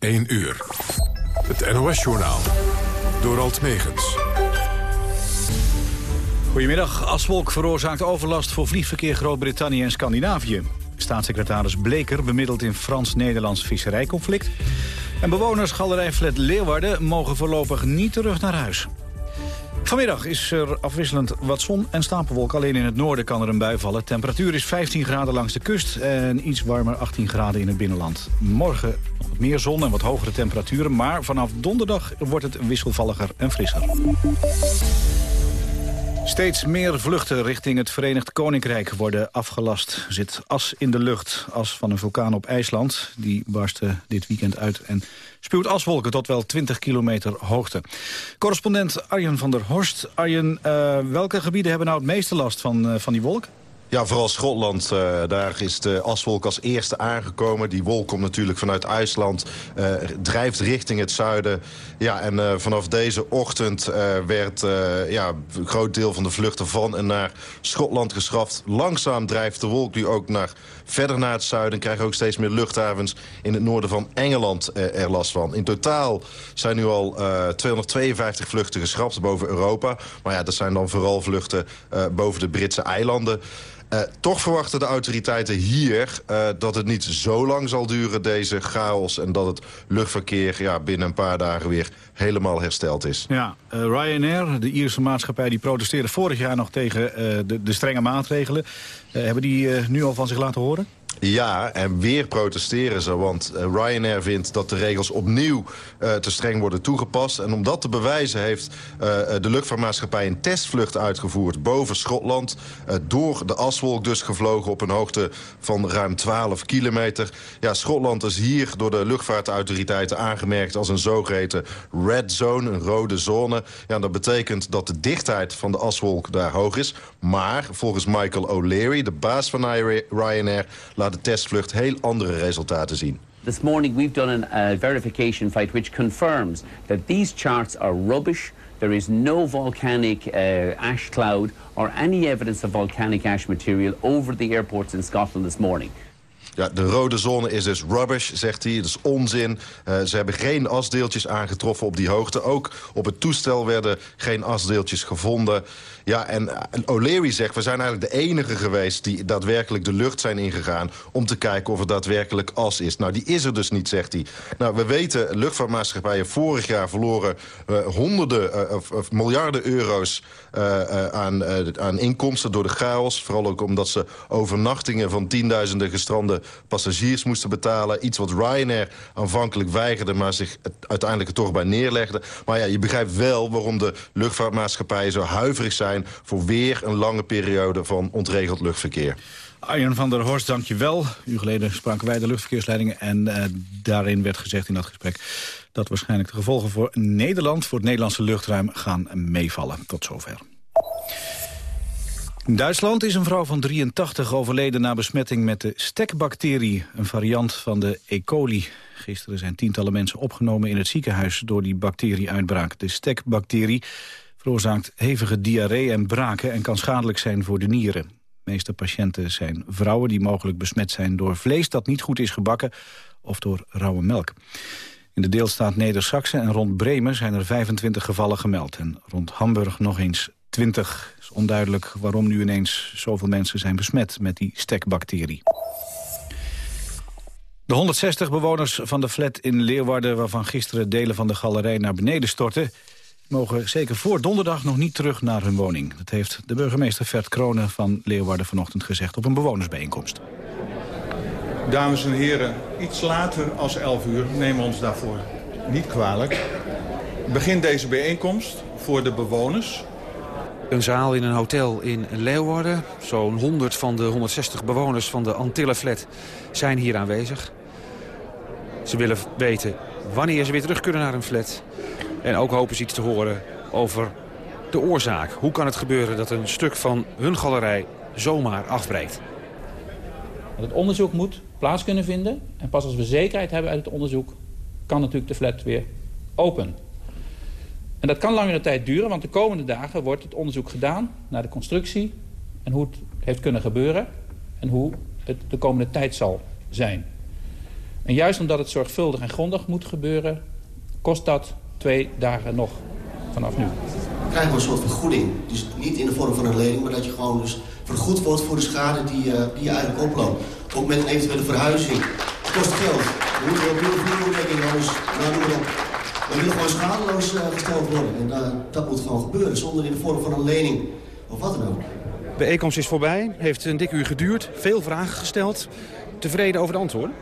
1 uur. Het NOS-journaal. Door Alt Megens. Goedemiddag. Aswolk veroorzaakt overlast voor vliegverkeer Groot-Brittannië en Scandinavië. Staatssecretaris Bleker bemiddelt in Frans-Nederlands visserijconflict. En bewoners Galerij Flat Leeuwarden mogen voorlopig niet terug naar huis. Vanmiddag is er afwisselend wat zon en stapelwolk. Alleen in het noorden kan er een bui vallen. Temperatuur is 15 graden langs de kust en iets warmer 18 graden in het binnenland. Morgen wat meer zon en wat hogere temperaturen. Maar vanaf donderdag wordt het wisselvalliger en frisser. Steeds meer vluchten richting het Verenigd Koninkrijk worden afgelast. Er zit as in de lucht, as van een vulkaan op IJsland. Die barstte dit weekend uit en spuwt aswolken tot wel 20 kilometer hoogte. Correspondent Arjen van der Horst. Arjen, uh, welke gebieden hebben nou het meeste last van, uh, van die wolk? Ja, vooral Schotland. Uh, daar is de aswolk als eerste aangekomen. Die wolk komt natuurlijk vanuit IJsland. Uh, drijft richting het zuiden. Ja, en uh, vanaf deze ochtend werd ja, een groot deel van de vluchten van en naar Schotland geschrapt. Langzaam drijft de wolk nu ook naar, verder naar het zuiden. Krijgen ook steeds meer luchthavens in het noorden van Engeland er last van. In totaal zijn nu al 252 vluchten geschrapt boven Europa. Maar ja, dat zijn dan vooral vluchten boven de Britse eilanden. Uh, toch verwachten de autoriteiten hier uh, dat het niet zo lang zal duren, deze chaos... en dat het luchtverkeer ja, binnen een paar dagen weer helemaal hersteld is. Ja, uh, Ryanair, de Ierse maatschappij, die protesteerde vorig jaar nog tegen de, de, strenge maatregelen. hebben die nu al van zich laten horen? Ja, en weer protesteren ze, want uh, Ryanair vindt dat de regels opnieuw uh, te streng worden toegepast. En om dat te bewijzen heeft uh, de luchtvaartmaatschappij een testvlucht uitgevoerd boven Schotland. door de aswolk dus gevlogen op een hoogte van ruim 12 kilometer. Ja, Schotland is hier door de luchtvaartautoriteiten aangemerkt als een zogeheten red zone, een rode zone. Ja, dat betekent dat de dichtheid van de aswolk daar hoog is. Maar volgens Michael O'Leary, de baas van Ryanair laat de testvlucht heel andere resultaten zien. This morning we've done a verification fight which confirms that these charts are rubbish. There is no volcanic uh, ash cloud or any evidence of volcanic ash material over the airports in Scotland this morning. Ja, de rode zone is dus rubbish, zegt hij. Dat is onzin. Uh, ze hebben geen asdeeltjes aangetroffen op die hoogte. Ook op het toestel werden geen asdeeltjes gevonden. Ja, en, O'Leary zegt, we zijn eigenlijk de enige geweest... die daadwerkelijk de lucht zijn ingegaan... om te kijken of er daadwerkelijk as is. Nou, die is er dus niet, zegt hij. Nou, we weten, luchtvaartmaatschappijen vorig jaar verloren... Uh, honderden uh, of, miljarden euro's aan, aan inkomsten door de chaos. Vooral ook omdat ze overnachtingen van tienduizenden passagiers moesten betalen. Iets wat Ryanair aanvankelijk weigerde... maar zich uiteindelijk er toch bij neerlegde. Maar ja, je begrijpt wel waarom de luchtvaartmaatschappijen zo huiverig zijn voor weer een lange periode van ontregeld luchtverkeer. Arjen van der Horst, dank je wel. U geleden spraken wij de luchtverkeersleidingen... en uh, daarin werd gezegd in dat gesprek... dat waarschijnlijk de gevolgen voor Nederland... voor het Nederlandse luchtruim gaan meevallen. Tot zover. In Duitsland is een vrouw van 83 overleden na besmetting met de stekbacterie, een variant van de E. coli. Gisteren zijn tientallen mensen opgenomen in het ziekenhuis door die bacterieuitbraak. De stekbacterie veroorzaakt hevige diarree en braken en kan schadelijk zijn voor de nieren. De meeste patiënten zijn vrouwen die mogelijk besmet zijn door vlees dat niet goed is gebakken of door rauwe melk. In de deelstaat neder en rond Bremen zijn er 25 gevallen gemeld. En rond Hamburg nog eens 20. Het is onduidelijk waarom nu ineens zoveel mensen zijn besmet met die stekbacterie. De 160 bewoners van de flat in Leeuwarden... waarvan gisteren delen van de galerij naar beneden stortten mogen zeker voor donderdag nog niet terug naar hun woning. Dat heeft de burgemeester Vert Kronen van Leeuwarden vanochtend gezegd op een bewonersbijeenkomst. Dames en heren, iets later als 11 uur nemen we ons daarvoor niet kwalijk. Begin deze bijeenkomst voor de bewoners. Een zaal in een hotel in Leeuwarden. Zo'n 100 van de 160 bewoners van de Antillenflat zijn hier aanwezig. Ze willen weten wanneer ze weer terug kunnen naar hun flat. En ook hopen ze iets te horen over de oorzaak. Hoe kan het gebeuren dat een stuk van hun galerij zomaar afbreekt? Het onderzoek moet plaats kunnen vinden. En pas als we zekerheid hebben uit het onderzoek... kan natuurlijk de flat weer open. En dat kan langere tijd duren, want de komende dagen wordt het onderzoek gedaan... naar de constructie en hoe het heeft kunnen gebeuren... en hoe het de komende tijd zal zijn En juist omdat het zorgvuldig en grondig moet gebeuren... kost dat twee dagen nog vanaf nu. Krijgen we een soort vergoeding. Dus niet in de vorm van een lening, maar dat je gewoon dus vergoed wordt voor de schade die, uh, die je eigenlijk oploopt. Ook met een eventuele verhuizing. Het kost geld. We moeten opnieuw vloerontdekking nou, noem. We willen gewoon schadeloos uh, gesteld worden. En uh, dat moet gewoon gebeuren, zonder in de vorm van een lening of wat dan ook. De bijeenkomst is voorbij, heeft een dik uur geduurd, veel vragen gesteld. Tevreden over de antwoorden?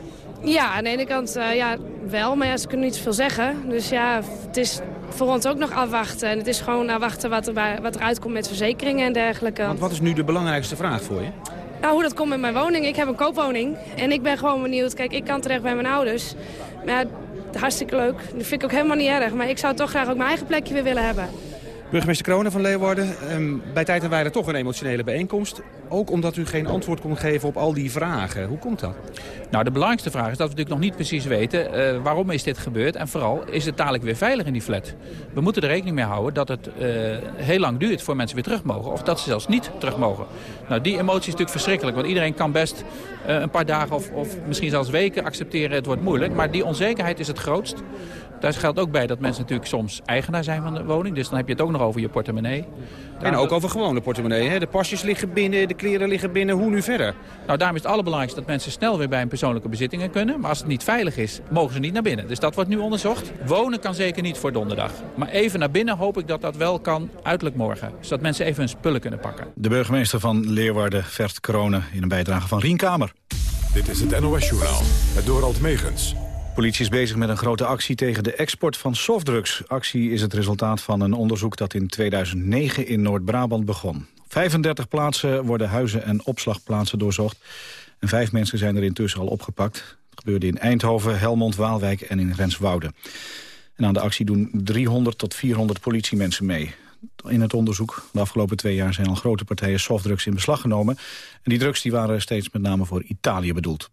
Ja, aan de ene kant uh, ja, wel, maar ja, ze kunnen niet zoveel zeggen. Dus ja, het is voor ons ook nog afwachten. En het is gewoon afwachten wat, er bij, wat eruit komt met verzekeringen en dergelijke. Want wat is nu de belangrijkste vraag voor je? Nou, hoe dat komt met mijn woning. Ik heb een koopwoning en ik ben gewoon benieuwd. Kijk, ik kan terecht bij mijn ouders. Maar ja, hartstikke leuk. Dat vind ik ook helemaal niet erg. Maar ik zou toch graag ook mijn eigen plekje weer willen hebben. Burgemeester Kronen van Leeuwarden, um, bij Tijd en Weile toch een emotionele bijeenkomst. Ook omdat u geen antwoord kon geven op al die vragen. Hoe komt dat? Nou, de belangrijkste vraag is dat we natuurlijk nog niet precies weten... Uh, waarom is dit gebeurd en vooral is het dadelijk weer veilig in die flat. We moeten er rekening mee houden dat het uh, heel lang duurt voor mensen weer terug mogen. Of dat ze zelfs niet terug mogen. Nou, die emotie is natuurlijk verschrikkelijk. Want iedereen kan best uh, een paar dagen of, of misschien zelfs weken accepteren... het wordt moeilijk. Maar die onzekerheid is het grootst. Daar geldt ook bij dat mensen natuurlijk soms eigenaar zijn van de woning. Dus dan heb je het ook nog over je portemonnee. En ook over gewone portemonnee. Hè? De pasjes liggen binnen, de kleren liggen binnen. Hoe nu verder? Nou, daarom is het allerbelangrijkste dat mensen snel weer bij hun persoonlijke bezittingen kunnen. Maar als het niet veilig is, mogen ze niet naar binnen. Dus dat wordt nu onderzocht. Wonen kan zeker niet voor donderdag. Maar even naar binnen hoop ik dat dat wel kan uiterlijk morgen. Zodat mensen even hun spullen kunnen pakken. De burgemeester van Leeuwarden, Vert Kronen, in een bijdrage van Rien Kamer. Dit is het NOS Journaal, het Dorald Megens politie is bezig met een grote actie tegen de export van softdrugs. Actie is het resultaat van een onderzoek dat in 2009 in Noord-Brabant begon. 35 plaatsen worden huizen en opslagplaatsen doorzocht. En vijf mensen zijn er intussen al opgepakt. Het gebeurde in Eindhoven, Helmond, Waalwijk en in Renswoude. En aan de actie doen 300 tot 400 politiemensen mee. In het onderzoek de afgelopen twee jaar zijn al grote partijen softdrugs in beslag genomen. En die drugs die waren steeds met name voor Italië bedoeld.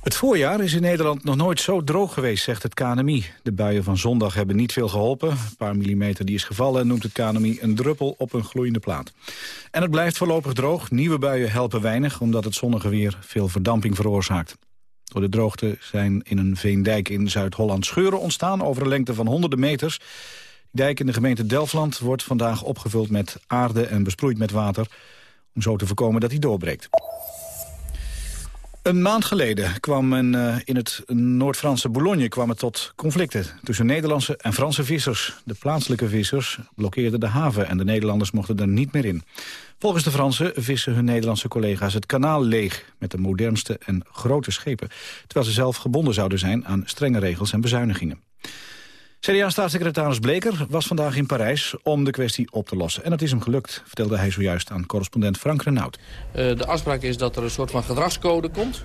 Het voorjaar is in Nederland nog nooit zo droog geweest, zegt het KNMI. De buien van zondag hebben niet veel geholpen. Een paar millimeter die is gevallen noemt het KNMI een druppel op een gloeiende plaat. En het blijft voorlopig droog. Nieuwe buien helpen weinig, omdat het zonnige weer veel verdamping veroorzaakt. Door de droogte zijn in een veendijk in Zuid-Holland scheuren ontstaan... over een lengte van honderden meters. Die dijk in de gemeente Delfland wordt vandaag opgevuld met aarde en besproeid met water... om zo te voorkomen dat hij doorbreekt. Een maand geleden kwam men uh, in het Noord-Franse Boulogne kwam het tot conflicten tussen Nederlandse en Franse vissers. De plaatselijke vissers blokkeerden de haven en de Nederlanders mochten er niet meer in. Volgens de Fransen vissen hun Nederlandse collega's het kanaal leeg met de modernste en grote schepen, terwijl ze zelf gebonden zouden zijn aan strenge regels en bezuinigingen. CDA-staatssecretaris Bleker was vandaag in Parijs om de kwestie op te lossen. En dat is hem gelukt, vertelde hij zojuist aan correspondent Frank Renaud. Uh, de afspraak is dat er een soort van gedragscode komt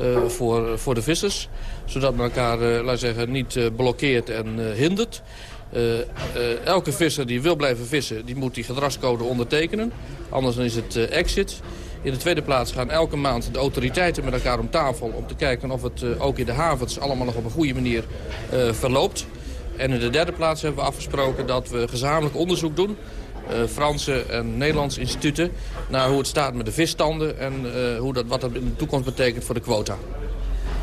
uh, voor, voor de vissers. Zodat men elkaar, uh, laat zeggen, niet blokkeert en hindert. elke visser die wil blijven vissen, die moet die gedragscode ondertekenen. Anders dan is het exit. In de tweede plaats gaan elke maand de autoriteiten met elkaar om tafel... om te kijken of het ook in de havens allemaal nog op een goede manier verloopt. En in de derde plaats hebben we afgesproken dat we gezamenlijk onderzoek doen... Uh, Franse en Nederlandse instituten... naar hoe het staat met de visstanden... en uh, hoe dat, wat dat in de toekomst betekent voor de quota.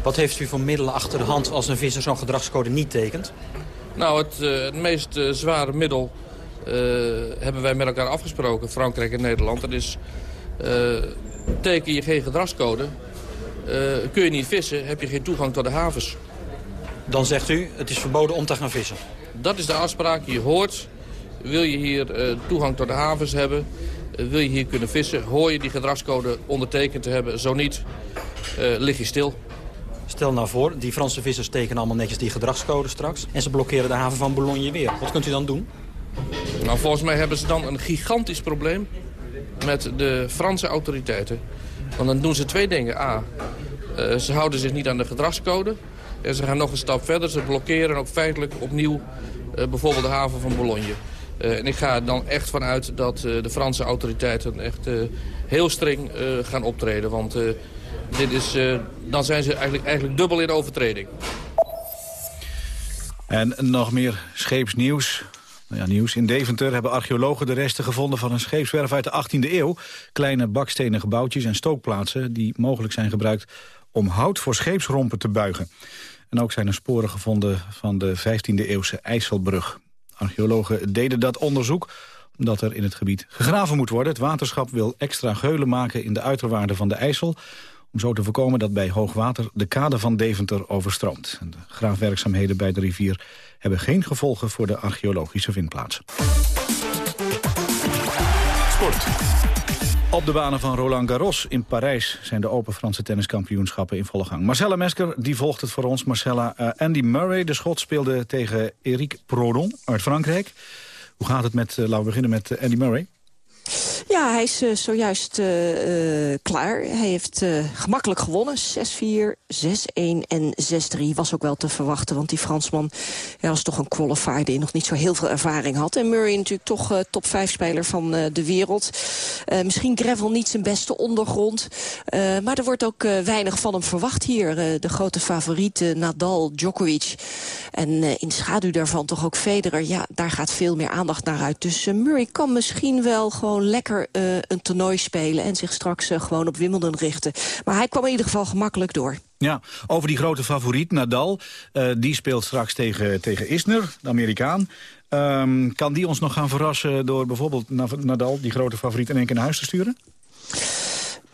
Wat heeft u voor middelen achter de hand als een visser zo'n gedragscode niet tekent? Nou, het, uh, het meest zware middel hebben wij met elkaar afgesproken, Frankrijk en Nederland. Dat is, teken je geen gedragscode, kun je niet vissen, heb je geen toegang tot de havens. Dan zegt u, het is verboden om te gaan vissen. Dat is de afspraak. Je hoort, wil je hier uh, toegang tot de havens hebben... Uh, wil je hier kunnen vissen, hoor je die gedragscode ondertekend te hebben. Zo niet, uh, lig je stil. Stel nou voor, die Franse vissers tekenen allemaal netjes die gedragscode straks... en ze blokkeren de haven van Boulogne weer. Wat kunt u dan doen? Nou, volgens mij hebben ze dan een gigantisch probleem met de Franse autoriteiten. Want dan doen ze twee dingen. A, ze houden zich niet aan de gedragscode... En ze gaan nog een stap verder. Ze blokkeren ook feitelijk opnieuw uh, bijvoorbeeld de haven van Bologne. Uh, en ik ga er dan echt vanuit dat uh, de Franse autoriteiten echt heel streng gaan optreden. Want dit is, dan zijn ze eigenlijk, eigenlijk dubbel in overtreding. En nog meer scheepsnieuws. Nou ja, nieuws. In Deventer hebben archeologen de resten gevonden van een scheepswerf uit de 18e eeuw. Kleine bakstenen gebouwtjes en stookplaatsen die mogelijk zijn gebruikt om hout voor scheepsrompen te buigen. En ook zijn er sporen gevonden van de 15e-eeuwse IJsselbrug. Archeologen deden dat onderzoek omdat er in het gebied gegraven moet worden. Het waterschap wil extra geulen maken in de uiterwaarden van de IJssel... om zo te voorkomen dat bij hoogwater de kade van Deventer overstroomt. de graafwerkzaamheden bij de rivier hebben geen gevolgen voor de archeologische vindplaatsen. Sport. Op de banen van Roland Garros in Parijs zijn de Open Franse tenniskampioenschappen in volle gang. Marcella Mesker die volgt het voor ons. Marcella, uh, Andy Murray, de schot, speelde tegen Eric Prodon uit Frankrijk. Hoe gaat het met, uh, laten we beginnen met uh, Andy Murray? Ja, hij is uh, zojuist uh, uh, klaar. Hij heeft gemakkelijk gewonnen. 6-4, 6-1 en 6-3 was ook wel te verwachten. Want die Fransman was toch een qualifier die nog niet zo heel veel ervaring had. En Murray natuurlijk toch top 5 speler van de wereld. misschien gravel niet zijn beste ondergrond. maar er wordt ook weinig van hem verwacht hier. de grote favorieten Nadal, Djokovic. En in schaduw daarvan toch ook Federer. Ja, daar gaat veel meer aandacht naar uit. Dus Murray kan misschien wel gewoon lekker uh, een toernooi spelen... en zich straks uh, gewoon op Wimbledon richten. Maar hij kwam in ieder geval gemakkelijk door. Ja, over die grote favoriet, Nadal. Uh, die speelt straks tegen, tegen Isner, de Amerikaan. Um, kan die ons nog gaan verrassen door bijvoorbeeld Nadal... die grote favoriet in één keer naar huis te sturen?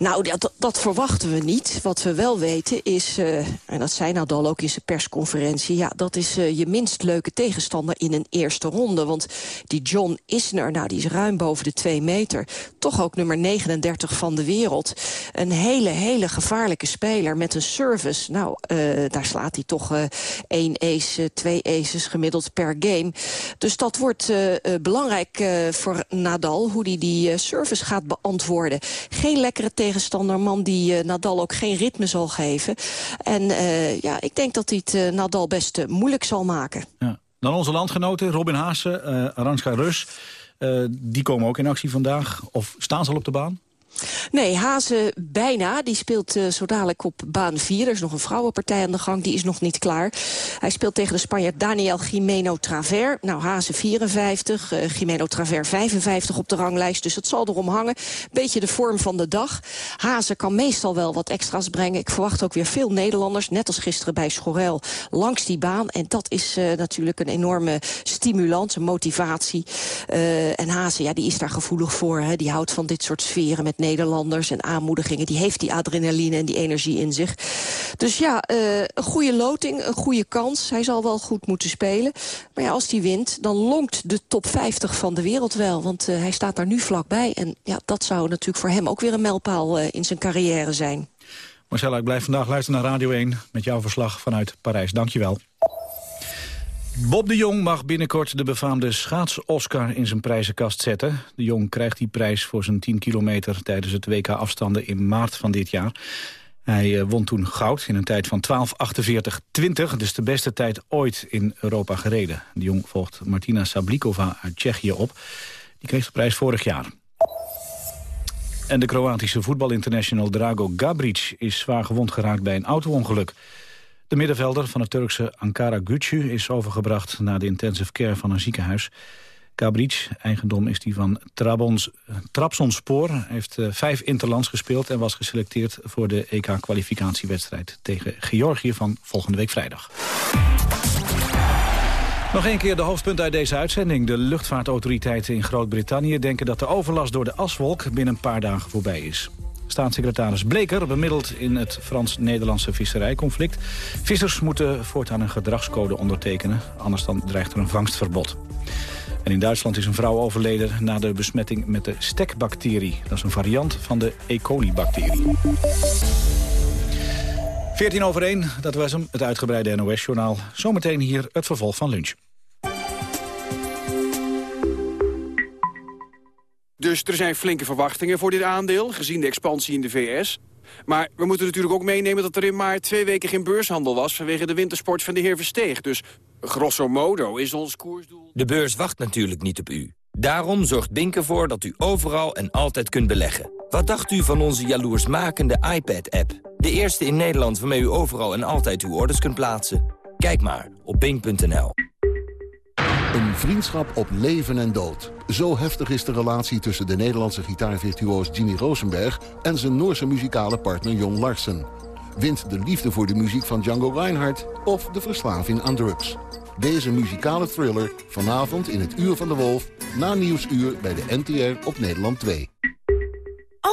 Nou, dat, dat, verwachten we niet. Wat we wel weten is, uh, en dat zei Nadal ook in zijn persconferentie... ja, dat is uh, je minst leuke tegenstander in een eerste ronde. Want die John Isner, nou, die is ruim boven de 2 meter. Toch ook nummer 39 van de wereld. Een hele, hele gevaarlijke speler met een service. Nou, uh, daar slaat hij toch één ace, twee aces gemiddeld per game. Dus dat wordt belangrijk voor Nadal, hoe hij die, die service gaat beantwoorden. Geen lekkere tegenstander tegenstander. man die uh, Nadal ook geen ritme zal geven. En uh, ja, ik denk dat hij het uh, Nadal best moeilijk zal maken. Ja. Dan onze landgenoten, Robin Haase, Aranska Rus. die komen ook in actie vandaag. Of staan ze al op de baan? Nee, Hazen bijna. Die speelt uh, zo dadelijk op baan 4. Er is nog een vrouwenpartij aan de gang, die is nog niet klaar. Hij speelt tegen de Spanjaard Daniel Jimeno Traver. Nou, Hazen 54, uh, Jimeno Traver 55 op de ranglijst. Dus het zal erom hangen. Beetje de vorm van de dag. Hazen kan meestal wel wat extra's brengen. Ik verwacht ook weer veel Nederlanders, net als gisteren bij Schorel, langs die baan. En dat is uh, natuurlijk een enorme stimulans, een motivatie. Uh, en Hazen, ja, die is daar gevoelig voor. Hè. Die houdt van dit soort sferen met Nederlanders en aanmoedigingen. Die heeft die adrenaline en die energie in zich. Dus ja, uh, een goede loting, een goede kans. Hij zal wel goed moeten spelen. Maar ja, als hij wint, dan lonkt de top 50 van de wereld wel. Want uh, hij staat daar nu vlakbij. En ja, dat zou natuurlijk voor hem ook weer een mijlpaal uh, in zijn carrière zijn. Marcella, ik blijf vandaag luisteren naar Radio 1 met jouw verslag vanuit Parijs. Dank je wel. Bob de Jong mag binnenkort de befaamde schaats-Oscar in zijn prijzenkast zetten. De Jong krijgt die prijs voor zijn 10 kilometer tijdens het WK-afstanden in maart van dit jaar. Hij uh, won toen goud in een tijd van 12.48.20, dus de beste tijd ooit in Europa gereden. De Jong volgt Martina Sablikova uit Tsjechië op. Die kreeg de prijs vorig jaar. En de Kroatische voetbalinternational Drago Gabric is zwaar gewond geraakt bij een auto-ongeluk. De middenvelder van het Turkse Ankara Gücü is overgebracht naar de intensive care van een ziekenhuis. Gabric, eigendom is die van Trabons, Trabzonspor, heeft uh, vijf interlands gespeeld en was geselecteerd voor de EK-kwalificatiewedstrijd tegen Georgië van volgende week vrijdag. Nog een keer de hoofdpunt uit deze uitzending. De luchtvaartautoriteiten in Groot-Brittannië denken dat de overlast door de aswolk binnen een paar dagen voorbij is. Staatssecretaris Bleker bemiddelt in het Frans-Nederlandse visserijconflict. Vissers moeten voortaan een gedragscode ondertekenen, anders dan dreigt er een vangstverbod. En in Duitsland is een vrouw overleden na de besmetting met de stekbacterie. Dat is een variant van de E. coli-bacterie. 14 over 1, dat was hem, het uitgebreide NOS-journaal. Zometeen hier het vervolg van lunch. Dus er zijn flinke verwachtingen voor dit aandeel, gezien de expansie in de VS. Maar we moeten natuurlijk ook meenemen dat er in maart twee weken geen beurshandel was... vanwege de wintersport van de heer Versteeg. Dus grosso modo is ons koersdoel... De beurs wacht natuurlijk niet op u. Daarom zorgt Bink ervoor dat u overal en altijd kunt beleggen. Wat dacht u van onze jaloersmakende iPad-app? De eerste in Nederland waarmee u overal en altijd uw orders kunt plaatsen. Kijk maar op bink.nl. Een vriendschap op leven en dood. Zo heftig is de relatie tussen de Nederlandse gitaarvirtuoos Jimmy Rosenberg... en zijn Noorse muzikale partner Jon Larsen. Wint de liefde voor de muziek van Django Reinhardt of de verslaving aan drugs? Deze muzikale thriller vanavond in het Uur van de Wolf... na Nieuwsuur bij de NTR op Nederland 2.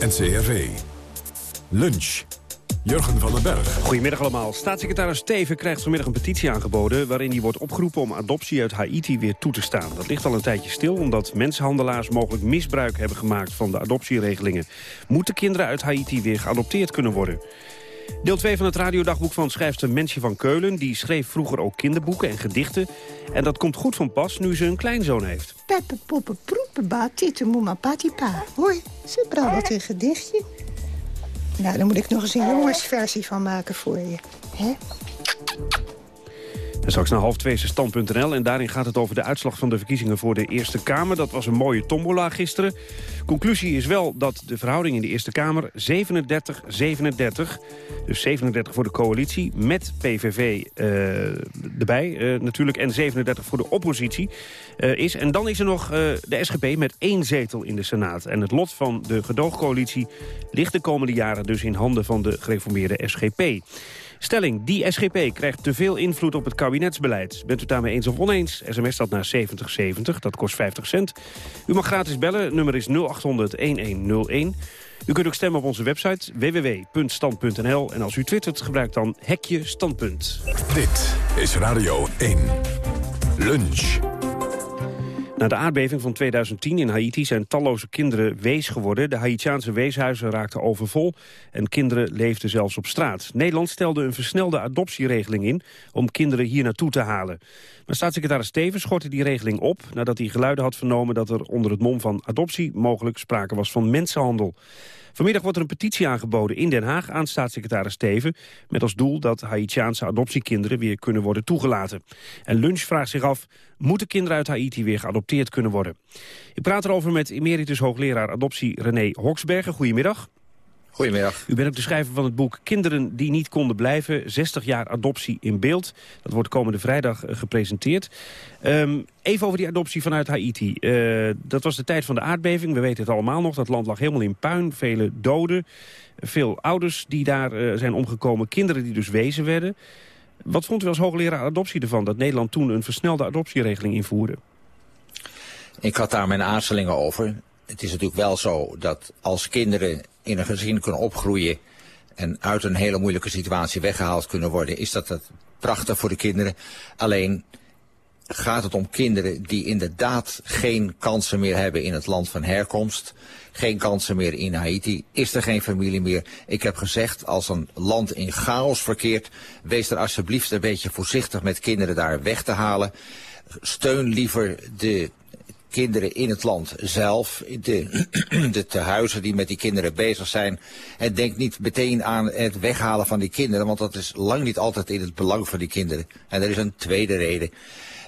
NCRV. Lunch. Jurgen van den Berg. Goedemiddag allemaal. Staatssecretaris Steven krijgt vanmiddag een petitie aangeboden... waarin hij wordt opgeroepen om adoptie uit Haiti weer toe te staan. Dat ligt al een tijdje stil omdat mensenhandelaars mogelijk misbruik hebben gemaakt... van de adoptieregelingen. Moeten kinderen uit Haiti weer geadopteerd kunnen worden? Deel 2 van het radiodagboek van schrijfster Mensje van Keulen. Die schreef vroeger ook kinderboeken en gedichten. En dat komt goed van pas nu ze een kleinzoon heeft. Peppe, poppe, proepe, batite, moema, patipa. Hoi, ze brabbelt een gedichtje. Nou, dan moet ik nog eens een jongensversie van maken voor je. hè? En straks naar half twee is stand.nl. En daarin gaat het over de uitslag van de verkiezingen voor de Eerste Kamer. Dat was een mooie tombola gisteren. Conclusie is wel dat de verhouding in de Eerste Kamer 37-37... dus 37 voor de coalitie met PVV eh, erbij eh, natuurlijk... en 37 voor de oppositie eh, is. En dan is er nog de SGP met één zetel in de Senaat. En het lot van de gedoogcoalitie ligt de komende jaren... dus in handen van de gereformeerde SGP. Stelling, die SGP krijgt te veel invloed op het kabinetsbeleid. Bent u daarmee eens of oneens? SMS dat naar 7070, dat kost 50 cent. U mag gratis bellen, nummer is 0800-1101. U kunt ook stemmen op onze website www.stand.nl. En als u twittert, gebruik dan hekje standpunt. Dit is Radio 1. Lunch. Na de aardbeving van 2010 in Haiti zijn talloze kinderen wees geworden. De Haitiaanse weeshuizen raakten overvol en kinderen leefden zelfs op straat. Nederland stelde een versnelde adoptieregeling in om kinderen hier naartoe te halen. Maar staatssecretaris Stevens schortte die regeling op... nadat hij geluiden had vernomen dat er onder het mom van adoptie... mogelijk sprake was van mensenhandel. Vanmiddag wordt er een petitie aangeboden in Den Haag aan staatssecretaris Steven... met als doel dat Haitiaanse adoptiekinderen weer kunnen worden toegelaten. En Lunch vraagt zich af, moeten kinderen uit Haiti weer geadopteerd kunnen worden? Ik praat erover met emeritus hoogleraar adoptie René Hoksbergen. Goedemiddag. Goedemiddag. U bent ook de schrijver van het boek Kinderen die niet konden blijven. 60 jaar adoptie in beeld. Dat wordt komende vrijdag eh, gepresenteerd. Um, even over die adoptie vanuit Haiti. Uh, dat was de tijd van de aardbeving. We weten het allemaal nog. Dat land lag helemaal in puin. Vele doden. Veel ouders die daar uh, zijn omgekomen. Kinderen die dus wezen werden. Wat vond u als hoogleraar adoptie ervan? Dat Nederland toen een versnelde adoptieregeling invoerde? Ik had daar mijn aarzelingen over. Het is natuurlijk wel zo dat als kinderen in een gezin kunnen opgroeien en uit een hele moeilijke situatie weggehaald kunnen worden, is dat het prachtig voor de kinderen. Alleen gaat het om kinderen die inderdaad geen kansen meer hebben in het land van herkomst. Geen kansen meer in Haiti. Is er geen familie meer? Ik heb gezegd, als een land in chaos verkeert, wees er alsjeblieft een beetje voorzichtig met kinderen daar weg te halen. Steun liever de kinderen in het land zelf, de, de tehuizen die met die kinderen bezig zijn. En denk niet meteen aan het weghalen van die kinderen, want dat is lang niet altijd in het belang van die kinderen. En er is een tweede reden.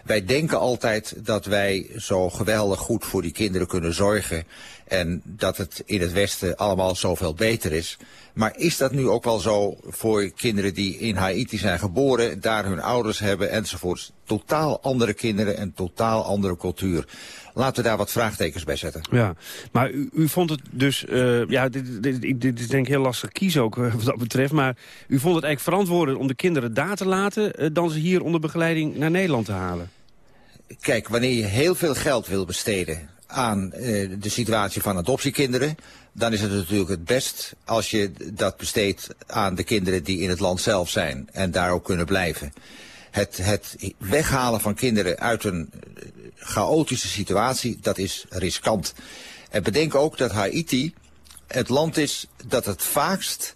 Wij denken altijd dat wij zo geweldig goed voor die kinderen kunnen zorgen. En dat het in het Westen allemaal zoveel beter is. Maar is dat nu ook wel zo voor kinderen die in Haiti zijn geboren, daar hun ouders hebben enzovoorts? Totaal andere kinderen en totaal andere cultuur. Laten we daar wat vraagtekens bij zetten. Ja, maar u, vond het dus, uh, ja, dit, dit, dit, is denk ik heel lastig kiezen ook uh, wat dat betreft. Maar u vond het eigenlijk verantwoordelijk om de kinderen daar te laten... Uh, dan ze hier onder begeleiding naar Nederland te halen. Kijk, wanneer je heel veel geld wil besteden aan de situatie van adoptiekinderen... dan is het natuurlijk het best als je dat besteedt aan de kinderen die in het land zelf zijn... en daar ook kunnen blijven. Het, het weghalen van kinderen uit een chaotische situatie, dat is riskant. En bedenk ook dat Haiti het land is dat het vaakst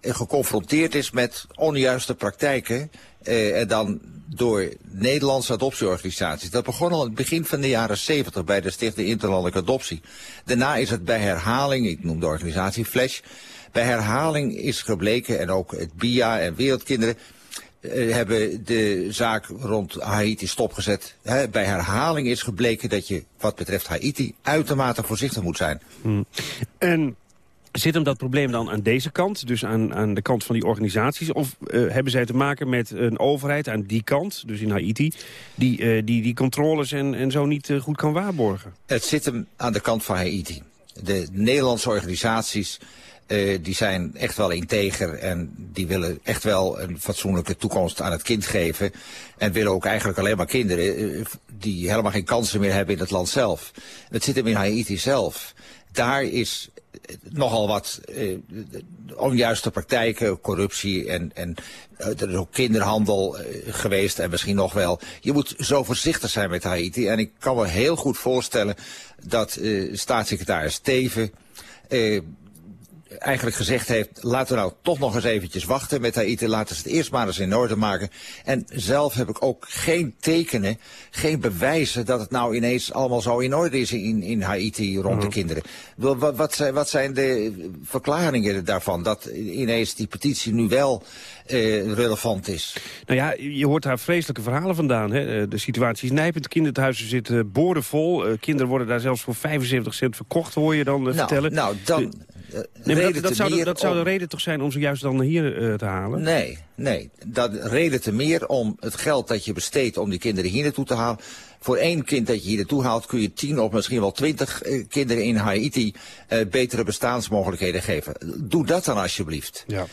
geconfronteerd is met onjuiste praktijken. Eh, en dan door Nederlandse adoptieorganisaties. Dat begon al in het begin van de jaren 70 bij de Stichting Interlandelijke Adoptie. Daarna is het bij herhaling, ik noem de organisatie Flash, Bij herhaling is gebleken, en ook het BIA en Wereldkinderen... Uh, hebben de zaak rond Haiti stopgezet. Bij herhaling is gebleken dat je, wat betreft Haiti, uitermate voorzichtig moet zijn. Hmm. En Zit hem dat probleem dan aan deze kant, dus aan, aan de kant van die organisaties? Of uh, hebben zij te maken met een overheid aan die kant, dus in Haiti... die uh, die, die controles en, en zo niet uh, goed kan waarborgen? Het zit hem aan de kant van Haiti. De Nederlandse organisaties die zijn echt wel integer... en die willen echt wel een fatsoenlijke toekomst aan het kind geven... en willen ook eigenlijk alleen maar kinderen... die helemaal geen kansen meer hebben in het land zelf. Het zit hem in Haiti zelf. Daar is nogal wat eh, onjuiste praktijken, corruptie en, en uh, er is ook kinderhandel uh, geweest en misschien nog wel. Je moet zo voorzichtig zijn met Haiti. En ik kan me heel goed voorstellen dat uh, staatssecretaris Teven eigenlijk gezegd heeft... laten we nou toch nog eens eventjes wachten met Haiti. Laten ze het eerst maar eens in orde maken. En zelf heb ik ook geen tekenen, geen bewijzen... dat het nou ineens allemaal zo in orde is in, in Haiti rond mm. de kinderen. Wat, wat, zijn, wat zijn de verklaringen daarvan? Dat ineens die petitie nu wel uh, relevant is. Nou ja, je hoort daar vreselijke verhalen vandaan. Hè? De situatie is nijpend. Kinderthuizen zitten boordevol. Uh, kinderen worden daar zelfs voor 75 cent verkocht, hoor je dan uh, nou, vertellen. Nou, dan... Nee, dat, dat, zou, dat zou de reden toch zijn om ze juist dan hier uh, te halen? Nee, nee. Dat reden te meer om het geld dat je besteedt om die kinderen hier naartoe te halen. Voor één kind dat je hier naartoe haalt kun je tien of misschien wel twintig uh, kinderen in Haiti uh, betere bestaansmogelijkheden geven. Doe dat dan alsjeblieft. Ja.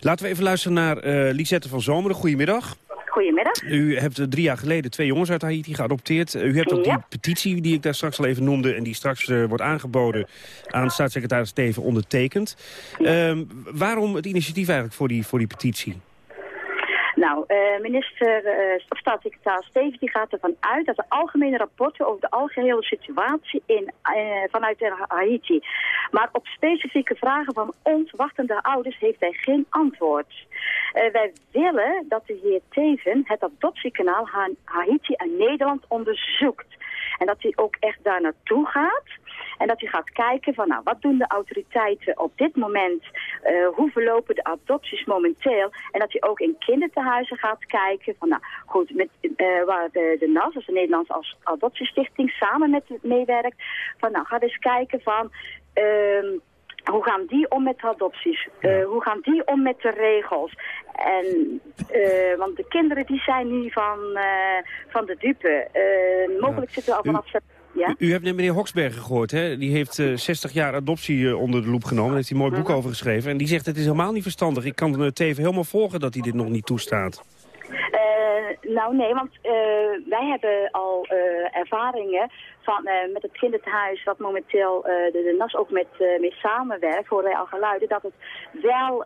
Laten we even luisteren naar Lisette van Zomeren. Goedemiddag. Goedemiddag. U hebt uh, drie jaar geleden twee jongens uit Haiti geadopteerd. U hebt ook ja. die petitie die ik daar straks al even noemde... en die straks uh, wordt aangeboden aan staatssecretaris Steven ondertekend. Ja. waarom het initiatief eigenlijk voor die, voor die petitie? Nou, uh, minister of staatssecretaris Stevens die gaat ervan uit dat de algemene rapporten over de algehele situatie in, uh, vanuit Haiti. Maar op specifieke vragen van ons wachtende ouders heeft hij geen antwoord. wij willen dat de heer Teven het adoptiekanaal Haiti en Nederland onderzoekt. En dat hij ook echt daar naartoe gaat. En dat hij gaat kijken van, nou, wat doen de autoriteiten op dit moment? Uh, hoe verlopen de adopties momenteel? En dat hij ook in kinderthuizen gaat kijken van, nou, goed, met, uh, waar de, de NAS, dus de Nederlandse Adoptiestichting, samen met meewerkt. Van, nou, ga eens kijken van... Uh, hoe gaan die om met adopties? Uh, hoe gaan die om met de regels? En, uh, want de kinderen die zijn nu van, uh, van de dupe. mogelijk ja. zitten we al vanaf ja? U, u, hebt net meneer Hoksberger gehoord, hè? Die heeft uh, 60 jaar adoptie uh, onder de loep genomen. Daar heeft hij een mooi boek over geschreven. En die zegt het is helemaal niet verstandig. Ik kan het even helemaal volgen dat hij dit nog niet toestaat. Uh, nou nee, want uh, wij hebben al uh, ervaringen van, met het kinderthuis wat momenteel de, de, NAS ook met, mee samenwerkt, horen wij al geluiden, dat het wel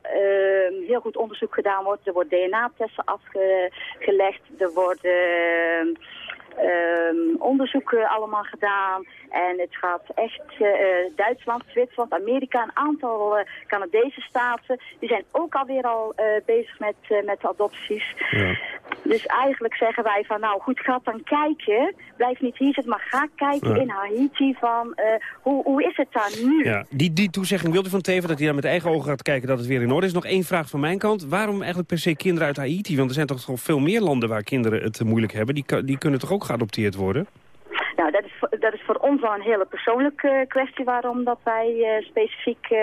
heel goed onderzoek gedaan wordt. Er worden DNA-testen afgelegd, er worden um, onderzoeken allemaal gedaan. En het gaat echt uh, Duitsland, Zwitserland, Amerika, een aantal uh, Canadese staten. Die zijn ook alweer al uh, bezig met, met adopties. Ja. Dus eigenlijk zeggen wij van nou goed, ga dan kijken. Blijf niet hier zitten, maar ga kijken ja. in Haiti van hoe, hoe is het daar nu? Ja. Die, die toezegging wilde van Teven dat hij daar met eigen ogen gaat kijken dat het weer in orde is. Nog één vraag van mijn kant. Waarom eigenlijk per se kinderen uit Haiti? Want er zijn toch veel meer landen waar kinderen het moeilijk hebben. Die, die kunnen toch ook geadopteerd worden? Nou, dat is, dat is voor ons wel een hele persoonlijke uh, kwestie waarom dat wij uh, specifiek uh,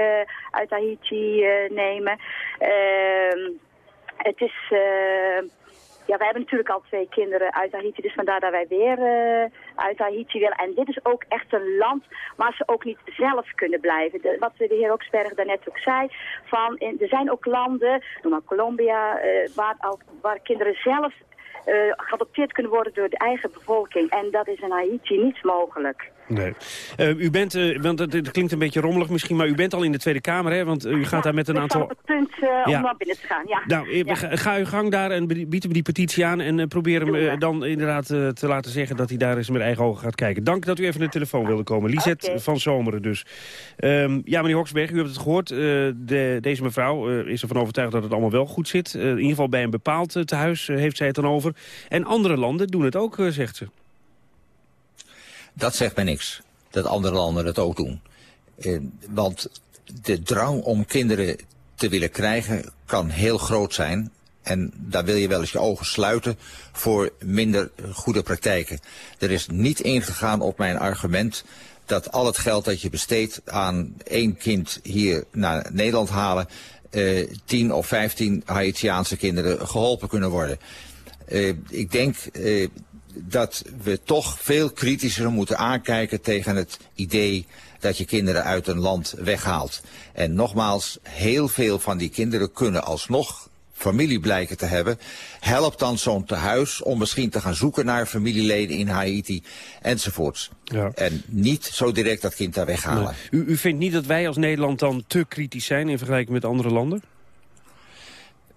uit Haiti nemen. Ehm, het is... ja, wij hebben natuurlijk al twee kinderen uit Haiti, dus vandaar dat wij weer uit Haiti willen. En dit is ook echt een land waar ze ook niet zelf kunnen blijven. Wat de heer Oksberg daarnet ook zei, van in, er zijn ook landen, noem maar Colombia, waar, waar kinderen zelf geadopteerd kunnen worden door de eigen bevolking. En dat is in Haiti niet mogelijk. Nee. Uh, u bent, uh, want het, het, klinkt een beetje rommelig misschien, maar u bent al in de Tweede Kamer, hè? Want u gaat ja, daar met een aantal... op het punt uh, ja. om naar binnen te gaan, ja. Nou, ja. ga uw gang daar en bied hem die petitie aan... en probeer hem dan inderdaad te laten zeggen dat hij daar eens met eigen ogen gaat kijken. Dank dat u even naar de telefoon wilde komen. Lisette okay. van Zomeren dus. Um, ja, meneer Hoksberg, u hebt het gehoord. De, deze mevrouw is ervan overtuigd dat het allemaal wel goed zit. in ieder geval bij een bepaald tehuis heeft zij het dan over. En andere landen doen het ook, zegt ze. Dat zegt mij niks. Dat andere landen het ook doen. Eh, want de drang om kinderen te willen krijgen kan heel groot zijn. En daar wil je wel eens je ogen sluiten voor minder goede praktijken. Er is niet ingegaan op mijn argument dat al het geld dat je besteedt aan één kind hier naar Nederland halen... Uh, 10 of 15 Haitiaanse kinderen geholpen kunnen worden. Uh, ik denk dat we toch veel kritischer moeten aankijken tegen het idee dat je kinderen uit een land weghaalt. En nogmaals, heel veel van die kinderen kunnen alsnog familie blijken te hebben. Helpt dan zo'n tehuis om misschien te gaan zoeken naar familieleden in Haiti enzovoorts. Ja. En niet zo direct dat kind daar weghalen. Nee. U, u vindt niet dat wij als Nederland dan te kritisch zijn in vergelijking met andere landen?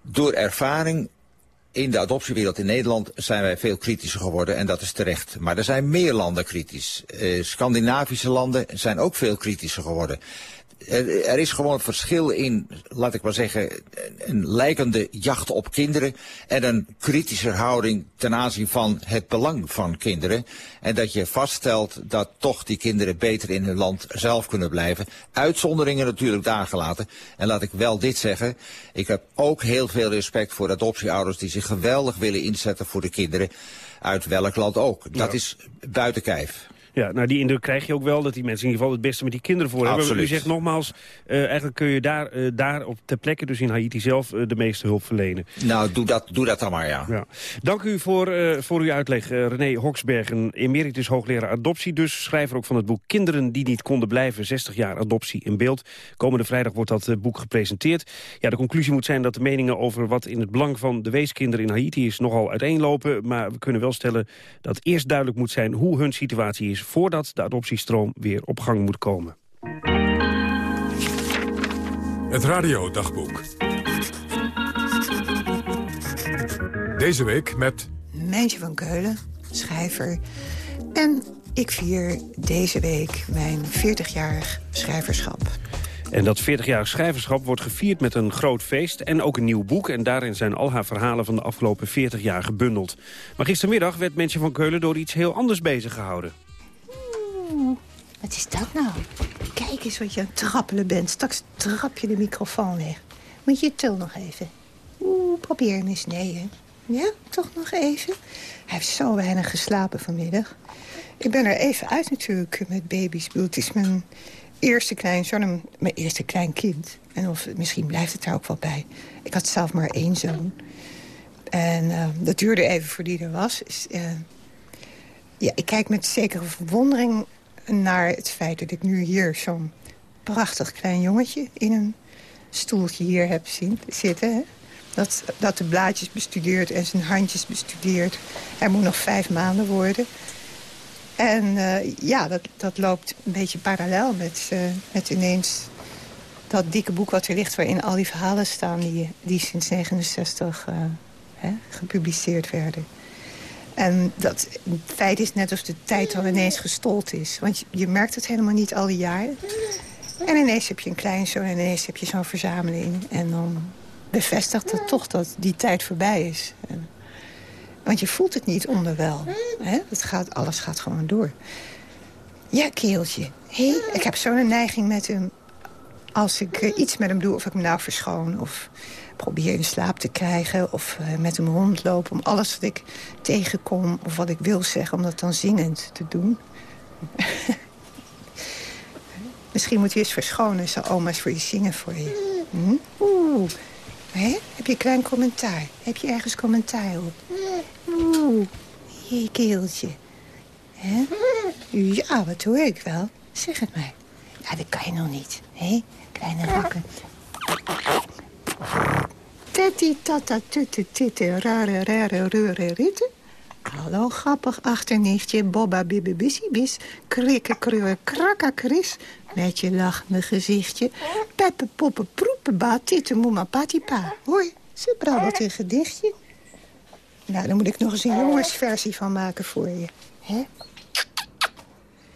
Door ervaring in de adoptiewereld in Nederland zijn wij veel kritischer geworden en dat is terecht. Maar er zijn meer landen kritisch. Uh, Scandinavische landen zijn ook veel kritischer geworden er, er, is gewoon een verschil in, laat ik maar zeggen, een lijkende jacht op kinderen en een kritischer houding ten aanzien van het belang van kinderen. En dat je vaststelt dat toch die kinderen beter in hun land zelf kunnen blijven. Uitzonderingen natuurlijk daar gelaten. En laat ik wel dit zeggen, ik heb ook heel veel respect voor adoptieouders die zich geweldig willen inzetten voor de kinderen. Uit welk land ook. Dat is buiten kijf. Ja, nou die indruk krijg je ook wel, dat die mensen in ieder geval het beste met die kinderen voor hebben. U zegt nogmaals, uh, eigenlijk kun je daar, uh, daar op ter plekke, dus in Haiti zelf, uh, de meeste hulp verlenen. Nou, doe dat, doe dat dan maar, ja. ja. Dank u voor, voor uw uitleg, René Hoksbergen, emeritus hoogleraar adoptie, dus schrijver ook van het boek Kinderen die niet konden blijven, 60 jaar adoptie in beeld. Komende vrijdag wordt dat boek gepresenteerd. Ja, de conclusie moet zijn dat de meningen over wat in het belang van de weeskinderen in Haiti is nogal uiteenlopen, maar we kunnen wel stellen dat eerst duidelijk moet zijn hoe hun situatie is voordat de adoptiestroom weer op gang moet komen. Het radiodagboek. Deze week met... Meintje van Keulen, schrijver. En ik vier deze week mijn 40-jarig schrijverschap. En dat 40-jarig schrijverschap wordt gevierd met een groot feest en ook een nieuw boek. En daarin zijn al haar verhalen van de afgelopen 40 jaar gebundeld. Maar gistermiddag werd Mensje van Keulen door iets heel anders bezig gehouden. Wat is dat nou? Kijk eens wat je aan het trappelen bent. Straks trap je de microfoon weg. Moet je til nog even. Oeh, probeer hem eens. Nee, Ja, toch nog even? Hij heeft zo weinig geslapen vanmiddag. Ik ben er even uit natuurlijk met baby's. Het is mijn eerste kleinzoon, mijn eerste kleinkind. En of, misschien blijft het daar ook wel bij. Ik had zelf maar één zoon. En uh, dat duurde even voor die er was. Dus, uh, ja, ik kijk met zekere verwondering naar het feit dat ik nu hier zo'n prachtig klein jongetje in een stoeltje hier heb zien zitten. Hè? Dat, dat de blaadjes bestudeert en zijn handjes bestudeert. Hij moet nog vijf maanden worden. En uh, ja, dat, dat loopt een beetje parallel met, uh, met ineens dat dikke boek wat er ligt... waarin al die verhalen staan die, die sinds 69 uh, hè, gepubliceerd werden. En dat feit is net als de tijd al ineens gestold is. Want je, merkt het helemaal niet al die jaren. En ineens heb je een kleinzoon en ineens heb je zo'n verzameling. En dan bevestigt dat toch dat die tijd voorbij is. Want je voelt het niet onderwel. Hè? Het gaat, alles gaat gewoon door. Ja, keeltje. Hey, ik heb zo'n neiging met hem. Als ik uh, iets met hem doe, of ik me nou verschoon... of probeer in slaap te krijgen of uh, met hem rondlopen... om alles wat ik tegenkom of wat ik wil zeggen... om dat dan zingend te doen. Misschien moet je eens verschonen, zo oma's voor je zingen voor je. Hm? Oeh. Hè? Heb je een klein commentaar? Heb je ergens commentaar op? Oeh. Je keeltje. Ja, wat hoor ik wel. Zeg het maar. Ja, dat kan je nog niet. Hè? Kleine rakken. Tetti, tata, titte, rare, rare, rure. Hallo, grappig achternichtje, bobba, bibbe, bissie, bis. Krikke, kris. Met je lachende gezichtje. Peppe, poppe, proepe, ba, titte, moema, patipa. Hoi, ze brabbelt een gedichtje. Nou, daar moet ik nog eens een jongensversie van maken voor je. Hè?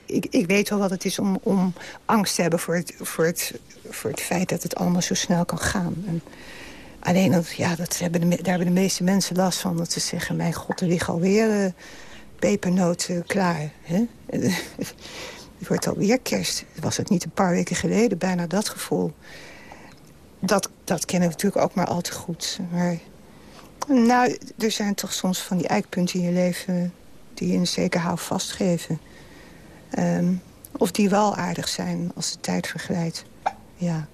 Ik, ik weet wel wat het is om, om angst te hebben voor het, voor, het, voor het feit dat het allemaal zo snel kan gaan. Alleen, dat, ja, dat hebben de, daar hebben de meeste mensen last van. Dat ze zeggen, mijn god, er liggen alweer uh, pepernoten klaar. Hè? het wordt alweer kerst. Was het niet een paar weken geleden, bijna dat gevoel. Dat, dat kennen we natuurlijk ook maar al te goed. Maar nou, er zijn toch soms van die eikpunten in je leven... die je een zeker houvast geven. Ehm, of die wel aardig zijn als de tijd verglijdt. Ja.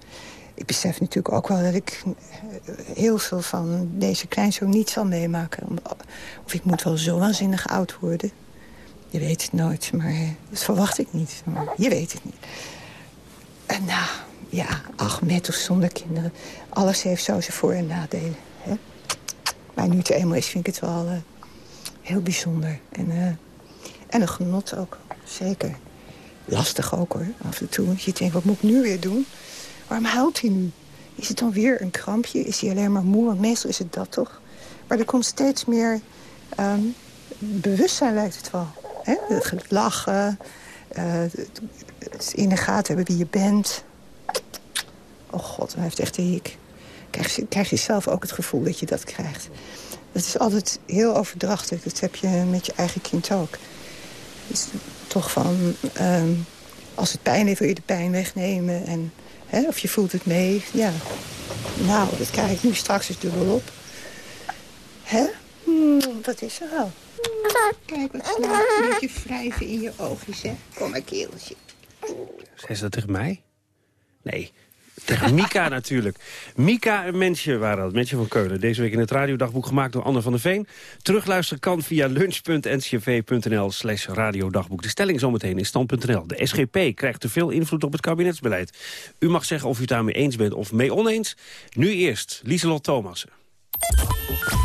Ik besef natuurlijk ook wel dat ik eh, heel veel van deze kleinzoon niet zal meemaken. Of ik moet wel zo waanzinnig oud worden. Je weet het nooit, maar eh, dat verwacht ik niet. Je weet het niet. En nou, ja, ach, met of zonder kinderen. Alles heeft zo zijn voor- en nadelen. Hè? Maar nu het eenmaal is, vind ik het wel uh, heel bijzonder. En, en een genot ook, zeker. Lastig ook hoor, af en toe. Je denkt, wat moet ik nu weer doen? Waarom huilt hij nu? Is het dan weer een krampje? Is hij alleen maar moe? Want meestal is het dat toch? Maar er komt steeds meer um, bewustzijn, lijkt het wel. Lachen, het in de gaten hebben wie je bent. Oh god, hij heeft echt een hik. Krijg krijg je zelf ook het gevoel dat je dat krijgt. Dat is altijd heel overdrachtelijk. Dat heb je met je eigen kind ook. Is toch van... Um, als het pijn heeft, wil je de pijn wegnemen. En, hè, of je voelt het mee. Ja. Nou, dat krijg ik nu straks eens dubbel op. Hè? Hmm, wat is er al? Kijk, wat slaat een beetje wrijven in je oogjes, hè? Kom maar, kereltje. Zei ze dat tegen mij? Nee, tegen Mika natuurlijk. Mika en Mensje waren dat, Mensje van Keulen. Deze week in het radiodagboek gemaakt door Anne van der Veen. Terugluisteren kan via lunch.ncv.nl slash radiodagboek. De stelling zometeen in stand.nl. De SGP krijgt te veel invloed op het kabinetsbeleid. U mag zeggen of u het daarmee eens bent of mee oneens. Nu eerst Lieselot Thomassen.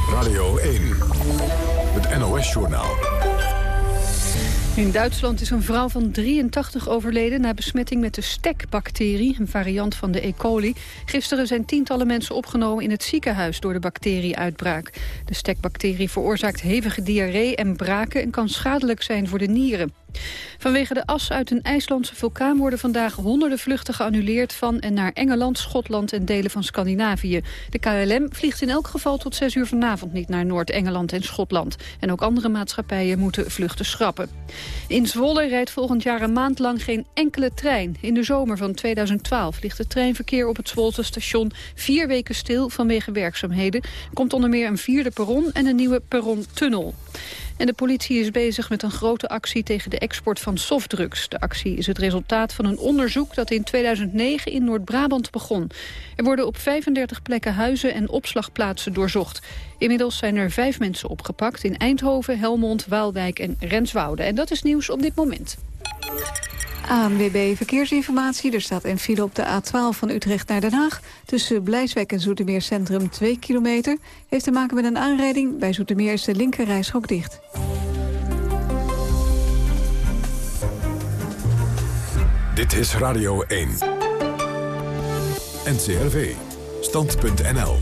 Radio 1, het NOS-journaal. In Duitsland is een vrouw van 83 overleden na besmetting met de stekbacterie, een variant van de E. coli. Gisteren zijn tientallen mensen opgenomen in het ziekenhuis door de bacterieuitbraak. De stekbacterie veroorzaakt hevige diarree en braken en kan schadelijk zijn voor de nieren. Vanwege de as uit een IJslandse vulkaan worden vandaag honderden vluchten geannuleerd van en naar Engeland, Schotland en delen van Scandinavië. De KLM vliegt in elk geval tot 6 uur vanavond niet naar Noord-Engeland en Schotland. En ook andere maatschappijen moeten vluchten schrappen. In Zwolle rijdt volgend jaar een maand lang geen enkele trein. In de zomer van 2012 ligt het treinverkeer op het Zwolse station vier weken stil vanwege werkzaamheden. Er komt onder meer een vierde perron en een nieuwe perrontunnel. En de politie is bezig met een grote actie tegen de export van softdrugs. De actie is het resultaat van een onderzoek dat in 2009 in Noord-Brabant begon. Er worden op 35 plekken huizen en opslagplaatsen doorzocht. Inmiddels zijn er vijf mensen opgepakt in Eindhoven, Helmond, Waalwijk en Renswoude. En dat is nieuws op dit moment. ANWB Verkeersinformatie. Er staat een file op de A12 van Utrecht naar Den Haag. Tussen Blijswijk en Zoetermeer Centrum 2 kilometer. Heeft te maken met een aanrijding. Bij Zoetermeer is de linkerrijstrook dicht. Dit is Radio 1. NCRV. Stand.nl.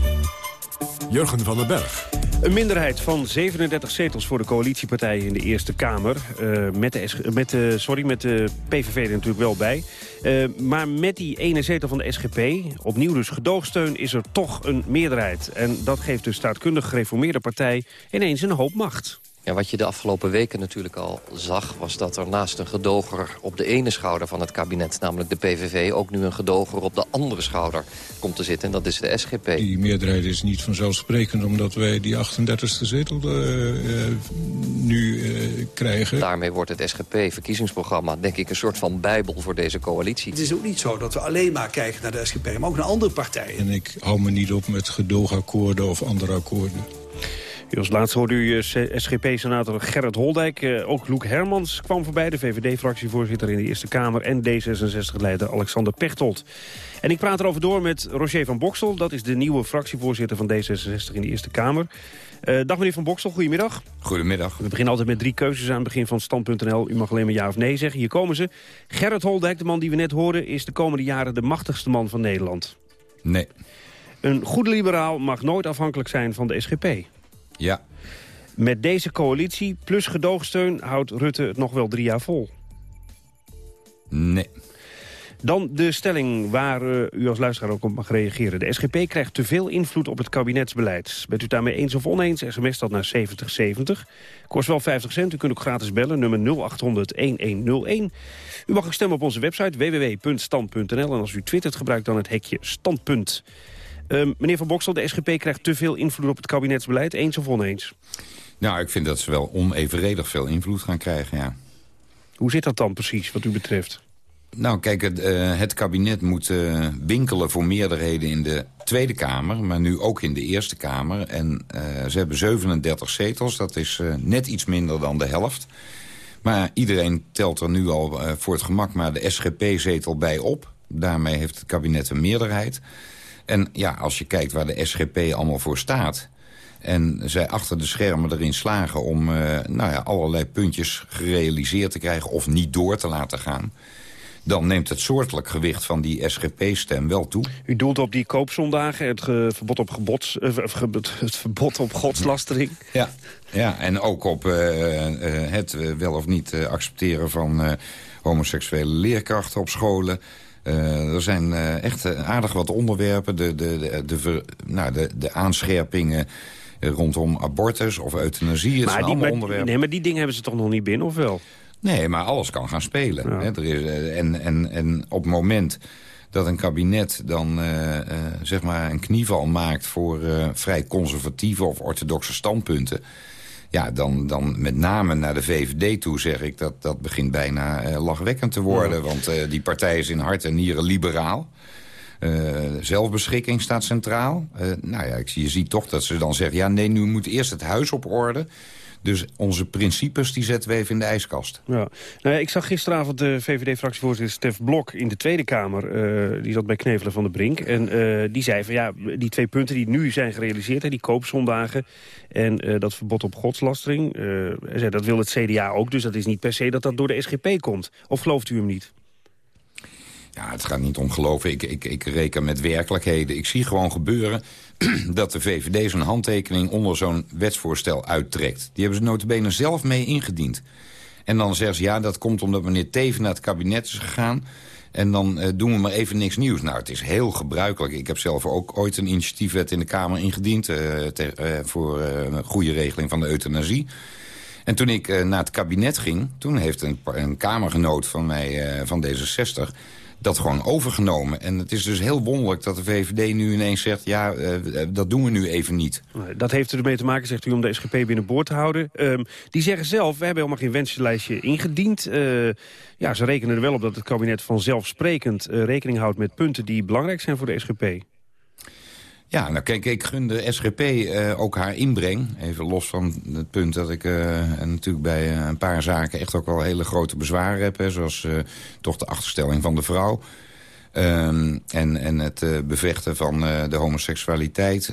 Jurgen van den Berg. Een minderheid van 37 zetels voor de coalitiepartijen in de Eerste Kamer. Uh, met, de met, sorry, met de PVV er natuurlijk wel bij. Uh, maar met die ene zetel van de SGP, opnieuw dus gedoogsteun, is er toch een meerderheid. En dat geeft de staatkundig gereformeerde partij ineens een hoop macht. Ja, wat je de afgelopen weken natuurlijk al zag... was dat er naast een gedoger op de ene schouder van het kabinet... namelijk de PVV, ook nu een gedoger op de andere schouder komt te zitten. En dat is de SGP. Die meerderheid is niet vanzelfsprekend... omdat wij die 38e zetel uh, uh, nu uh, krijgen. Daarmee wordt het SGP-verkiezingsprogramma... denk ik een soort van bijbel voor deze coalitie. Het is ook niet zo dat we alleen maar kijken naar de SGP... maar ook naar andere partijen. En ik hou me niet op met gedoogakkoorden of andere akkoorden. Als laatste hoorde u SGP-senator Gerrit Holdijk. Uh, ook Loek Hermans kwam voorbij, de VVD-fractievoorzitter in de Eerste Kamer... en D66-leider Alexander Pechtold. En ik praat erover door met Roger van Boksel. Dat is de nieuwe fractievoorzitter van D66 in de Eerste Kamer. Uh, dag meneer Van Boksel, goedemiddag. Goedemiddag. We beginnen altijd met drie keuzes aan het begin van stand.nl. U mag alleen maar ja of nee zeggen. Hier komen ze. Gerrit Holdijk, de man die we net hoorden... is de komende jaren de machtigste man van Nederland. Nee. Een goede liberaal mag nooit afhankelijk zijn van de SGP. Ja. Met deze coalitie plus gedoogsteun houdt Rutte het nog wel drie jaar vol. Nee. Dan de stelling waar uh, u als luisteraar ook op mag reageren. De SGP krijgt te veel invloed op het kabinetsbeleid. Bent u daarmee eens of oneens? SMS dat naar 7070. Kost wel 50 cent. U kunt ook gratis bellen, nummer 0800-1101. U mag ook stemmen op onze website www.stand.nl. En als u twittert, gebruikt dan het hekje standpunt. Uh, meneer Van Boksel, de SGP krijgt te veel invloed op het kabinetsbeleid. Eens of oneens? Nou, ik vind dat ze wel onevenredig veel invloed gaan krijgen, ja. Hoe zit dat dan precies, wat u betreft? Nou, kijk, het, uh, het kabinet moet uh, winkelen voor meerderheden in de Tweede Kamer... maar nu ook in de Eerste Kamer. En uh, ze hebben 37 zetels, dat is net iets minder dan de helft. Maar iedereen telt er nu al voor het gemak maar de SGP-zetel bij op. Daarmee heeft het kabinet een meerderheid. En ja, als je kijkt waar de SGP allemaal voor staat... En zij achter de schermen erin slagen om uh, nou ja, allerlei puntjes gerealiseerd te krijgen... of niet door te laten gaan dan neemt het soortelijk gewicht van die SGP-stem wel toe. U doelt op die koopzondagen, het verbod op, gebods, uh, het verbod op godslastering. Ja, ja en ook op uh, uh, het wel of niet accepteren van homoseksuele leerkrachten op scholen. Er zijn echt aardig wat onderwerpen. De, de, de, de, nou, de, de aanscherpingen rondom abortus of euthanasie. Het maar, die, maar, nee, maar die dingen hebben ze toch nog niet binnen, of wel? Nee, maar alles kan gaan spelen. Hè? Er is, eh, en, en, en op het moment dat een kabinet dan uh, uh, zeg maar een knieval maakt... voor uh, vrij conservatieve of orthodoxe standpunten... ja, dan, dan met name naar de VVD toe zeg ik... dat dat begint bijna lachwekkend te worden. Ja. Want die partij is in hart en nieren liberaal. zelfbeschikking staat centraal. nou ja, je ziet toch dat ze dan zeggen... ja, nee, nu moet eerst het huis op orde... Dus onze principes die zetten we even in de ijskast. Ja. Nou ja, ik zag gisteravond de VVD-fractievoorzitter Stef Blok in de Tweede Kamer. Uh, die zat bij Knevelen van de Brink. En uh, die zei van ja, die twee punten die nu zijn gerealiseerd... Hè, die koopzondagen en uh, dat verbod op godslastering... zei, dat wil het CDA ook, dus dat is niet per se dat dat door de SGP komt. Of gelooft u hem niet? Ja, het gaat niet om geloven. Ik, ik, ik reken met werkelijkheden. Ik zie gewoon gebeuren dat de VVD zijn handtekening onder zo'n wetsvoorstel uittrekt. Die hebben ze notabene zelf mee ingediend. En dan zeggen ze, ja, dat komt omdat meneer Teven naar het kabinet is gegaan... En dan uh, doen we maar even niks nieuws. Nou, het is heel gebruikelijk. Ik heb zelf ook ooit een initiatiefwet in de Kamer ingediend... Ter, uh, voor een goede regeling van de euthanasie. En toen ik naar het kabinet ging... toen heeft een, een Kamergenoot van mij, van D66 dat gewoon overgenomen. En het is dus heel wonderlijk dat de VVD nu ineens zegt... ja, uh, dat doen we nu even niet. Dat heeft ermee te maken, zegt u, om de SGP binnenboord te houden. Um, die zeggen zelf, we hebben helemaal geen wenslijstje ingediend. Uh, ja, ze rekenen er wel op dat het kabinet vanzelfsprekend rekening houdt... met punten die belangrijk zijn voor de SGP. Ja, nou kijk, ik gun de SGP uh, ook haar inbreng. Even los van het punt dat ik uh, natuurlijk bij uh, een paar zaken... echt ook wel hele grote bezwaren heb. Hè, zoals toch de achterstelling van de vrouw. Um, en, en het bevechten van de homoseksualiteit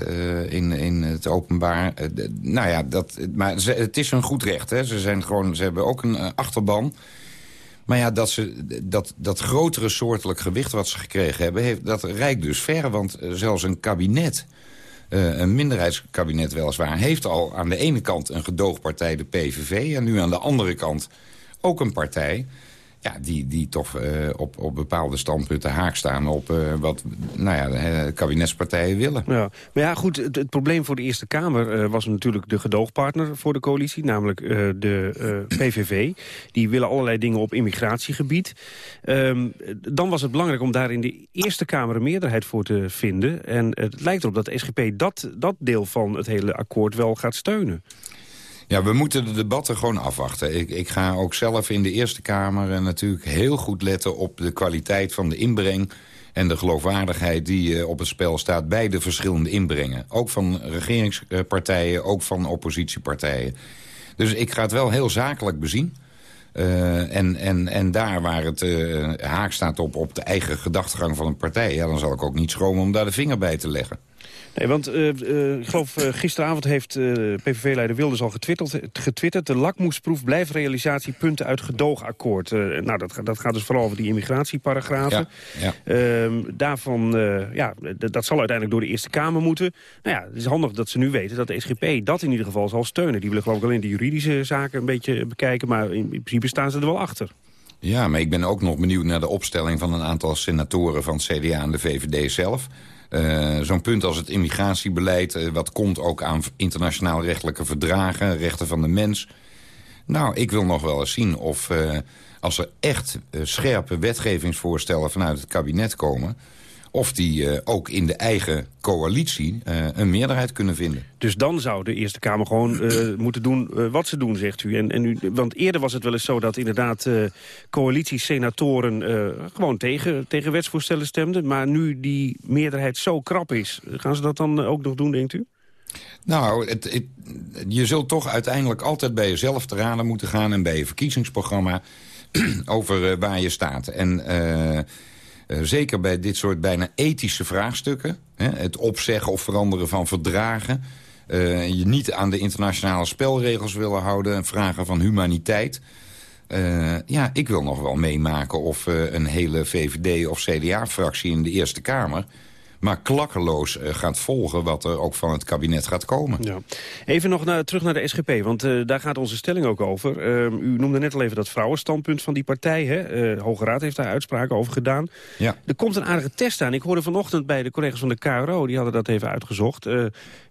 in, in het openbaar. nou ja, dat, maar het is een goed recht. Hè. Ze, zijn gewoon, ze hebben ook een achterban... Maar ja, dat, ze, dat, dat grotere soortelijk gewicht wat ze gekregen hebben... Heeft, dat reikt dus ver, want eh, zelfs een kabinet... Uh, een minderheidskabinet weliswaar... heeft al aan de ene kant een gedoogpartij, de PVV... en nu aan de andere kant ook een partij ja, die, die toch uh, op, op bepaalde standpunten haak staan op uh, wat nou ja, de kabinetspartijen willen. Ja. Maar ja, goed, het, probleem voor de Eerste Kamer was natuurlijk de gedoogpartner voor de coalitie, namelijk de PVV. Die willen allerlei dingen op immigratiegebied. Um, dan was het belangrijk om daar in de Eerste Kamer een meerderheid voor te vinden. En het lijkt erop dat de SGP dat, dat deel van het hele akkoord wel gaat steunen. Ja, we moeten de debatten gewoon afwachten. Ik, ik ga ook zelf in de Eerste Kamer natuurlijk heel goed letten... op de kwaliteit van de inbreng en de geloofwaardigheid die uh, op het spel staat... bij de verschillende inbrengen. Ook van regeringspartijen, ook van oppositiepartijen. Dus ik ga het wel heel zakelijk bezien... Uh, en, en, en daar waar het uh, haak staat op, op de eigen gedachtegang van een partij... Ja, dan zal ik ook niet schromen om daar de vinger bij te leggen. Nee, want uh, uh, ik geloof uh, gisteravond heeft PVV-leider Wilders al getwitterd, getwitterd. De lakmoesproef blijft realisatie punten uit gedoogakkoord. nou, dat, dat gaat dus vooral over die immigratieparagrafen. Ja, ja. Ehm, daarvan, ja, dat zal uiteindelijk door de Eerste Kamer moeten. Nou ja, het is handig dat ze nu weten dat de SGP dat in ieder geval zal steunen. Die willen geloof ik alleen de juridische zaken een beetje bekijken, maar in, in principe staan ze er wel achter. Ja, maar ik ben ook nog benieuwd naar de opstelling van een aantal senatoren van CDA en de VVD zelf. Uh, Zo'n punt als het immigratiebeleid, uh, wat komt ook aan internationaal rechtelijke verdragen, rechten van de mens. Nou, ik wil nog wel eens zien of uh, als er echt scherpe wetgevingsvoorstellen vanuit het kabinet komen of die uh, ook in de eigen coalitie uh, een meerderheid kunnen vinden. Dus dan zou de Eerste Kamer gewoon uh, moeten doen wat ze doen, zegt u. En, en u. Want eerder was het wel eens zo dat inderdaad coalitiesenatoren gewoon tegen, tegen wetsvoorstellen stemden. Maar nu die meerderheid zo krap is, gaan ze dat dan ook nog doen, denkt u? Nou, het, het, je zult toch uiteindelijk altijd bij jezelf te raden moeten gaan... en bij je verkiezingsprogramma over waar je staat. En... Uh, zeker bij dit soort bijna ethische vraagstukken. Hè, het opzeggen of veranderen van verdragen. Uh, je niet aan de internationale spelregels willen houden. Vragen van humaniteit. Uh, ja, ik wil nog wel meemaken of een hele VVD of CDA-fractie in de Eerste Kamer maar klakkeloos uh, gaat volgen wat er ook van het kabinet gaat komen. Ja. Even nog naar, terug naar de SGP, want uh, daar gaat onze stelling ook over. Uh, u noemde net al even dat vrouwenstandpunt van die partij. Hè? Hoge Raad heeft daar uitspraken over gedaan. Ja. Er komt een aardige test aan. Ik hoorde vanochtend bij de collega's van de KRO, die hadden dat even uitgezocht.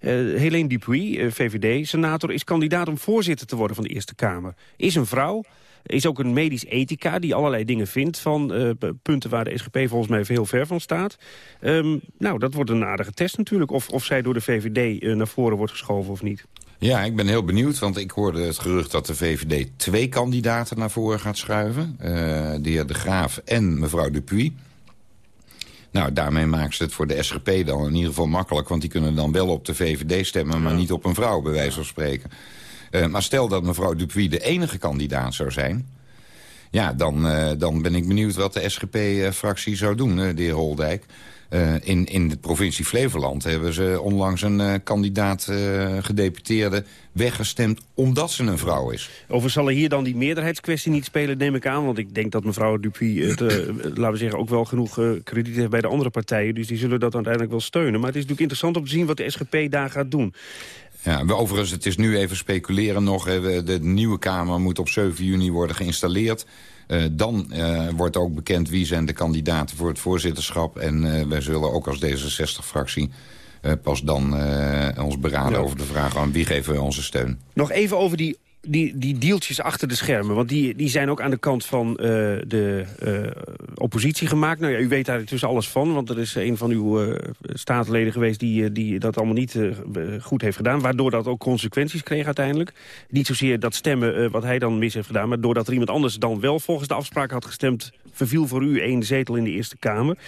Helene Dupuy, VVD-senator, is kandidaat om voorzitter te worden van de Eerste Kamer. Is een vrouw is ook een medisch ethica die allerlei dingen vindt van uh, punten waar de SGP volgens mij heel ver van staat. Um, nou, dat wordt een aardige test natuurlijk. Of, of zij door de VVD uh, naar voren wordt geschoven of niet. Ja, ik ben heel benieuwd, want ik hoorde het gerucht dat de VVD twee kandidaten naar voren gaat schuiven. Uh, de heer De Graaf en mevrouw Dupuy. Nou, daarmee maken ze het voor de SGP dan in ieder geval makkelijk... want die kunnen dan wel op de VVD stemmen, maar niet op een vrouw, bij wijze van spreken. Uh, maar stel dat mevrouw Dupuy de enige kandidaat zou zijn... ja, dan, uh, dan ben ik benieuwd wat de SGP-fractie zou doen, de heer Holdijk. Uh, in, in de provincie Flevoland hebben ze onlangs een uh, kandidaat uh, gedeputeerde weggestemd omdat ze een vrouw is. Over zal er hier dan die meerderheidskwestie niet spelen, neem ik aan. Want ik denk dat mevrouw Dupuy, het, laten we zeggen, ook wel genoeg krediet heeft bij de andere partijen. Dus die zullen dat uiteindelijk wel steunen. Maar het is natuurlijk interessant om te zien wat de SGP daar gaat doen. Ja, overigens, het is nu even speculeren nog. De nieuwe Kamer moet op 7 juni worden geïnstalleerd. Uh, dan uh, wordt ook bekend wie zijn de kandidaten voor het voorzitterschap. En uh, wij zullen ook als D66-fractie pas dan ons beraden ja. over de vraag aan wie geven we onze steun. Nog even over die die, die deeltjes achter de schermen, want die, die zijn ook aan de kant van uh, de uh, oppositie gemaakt. Nou ja, u weet daar intussen alles van, want er is een van uw uh, staatsleden geweest die, die dat allemaal niet goed heeft gedaan. Waardoor dat ook consequenties kreeg uiteindelijk. Niet zozeer dat stemmen wat hij dan mis heeft gedaan, maar doordat er iemand anders dan wel volgens de afspraak had gestemd, verviel voor u één zetel in de Eerste Kamer.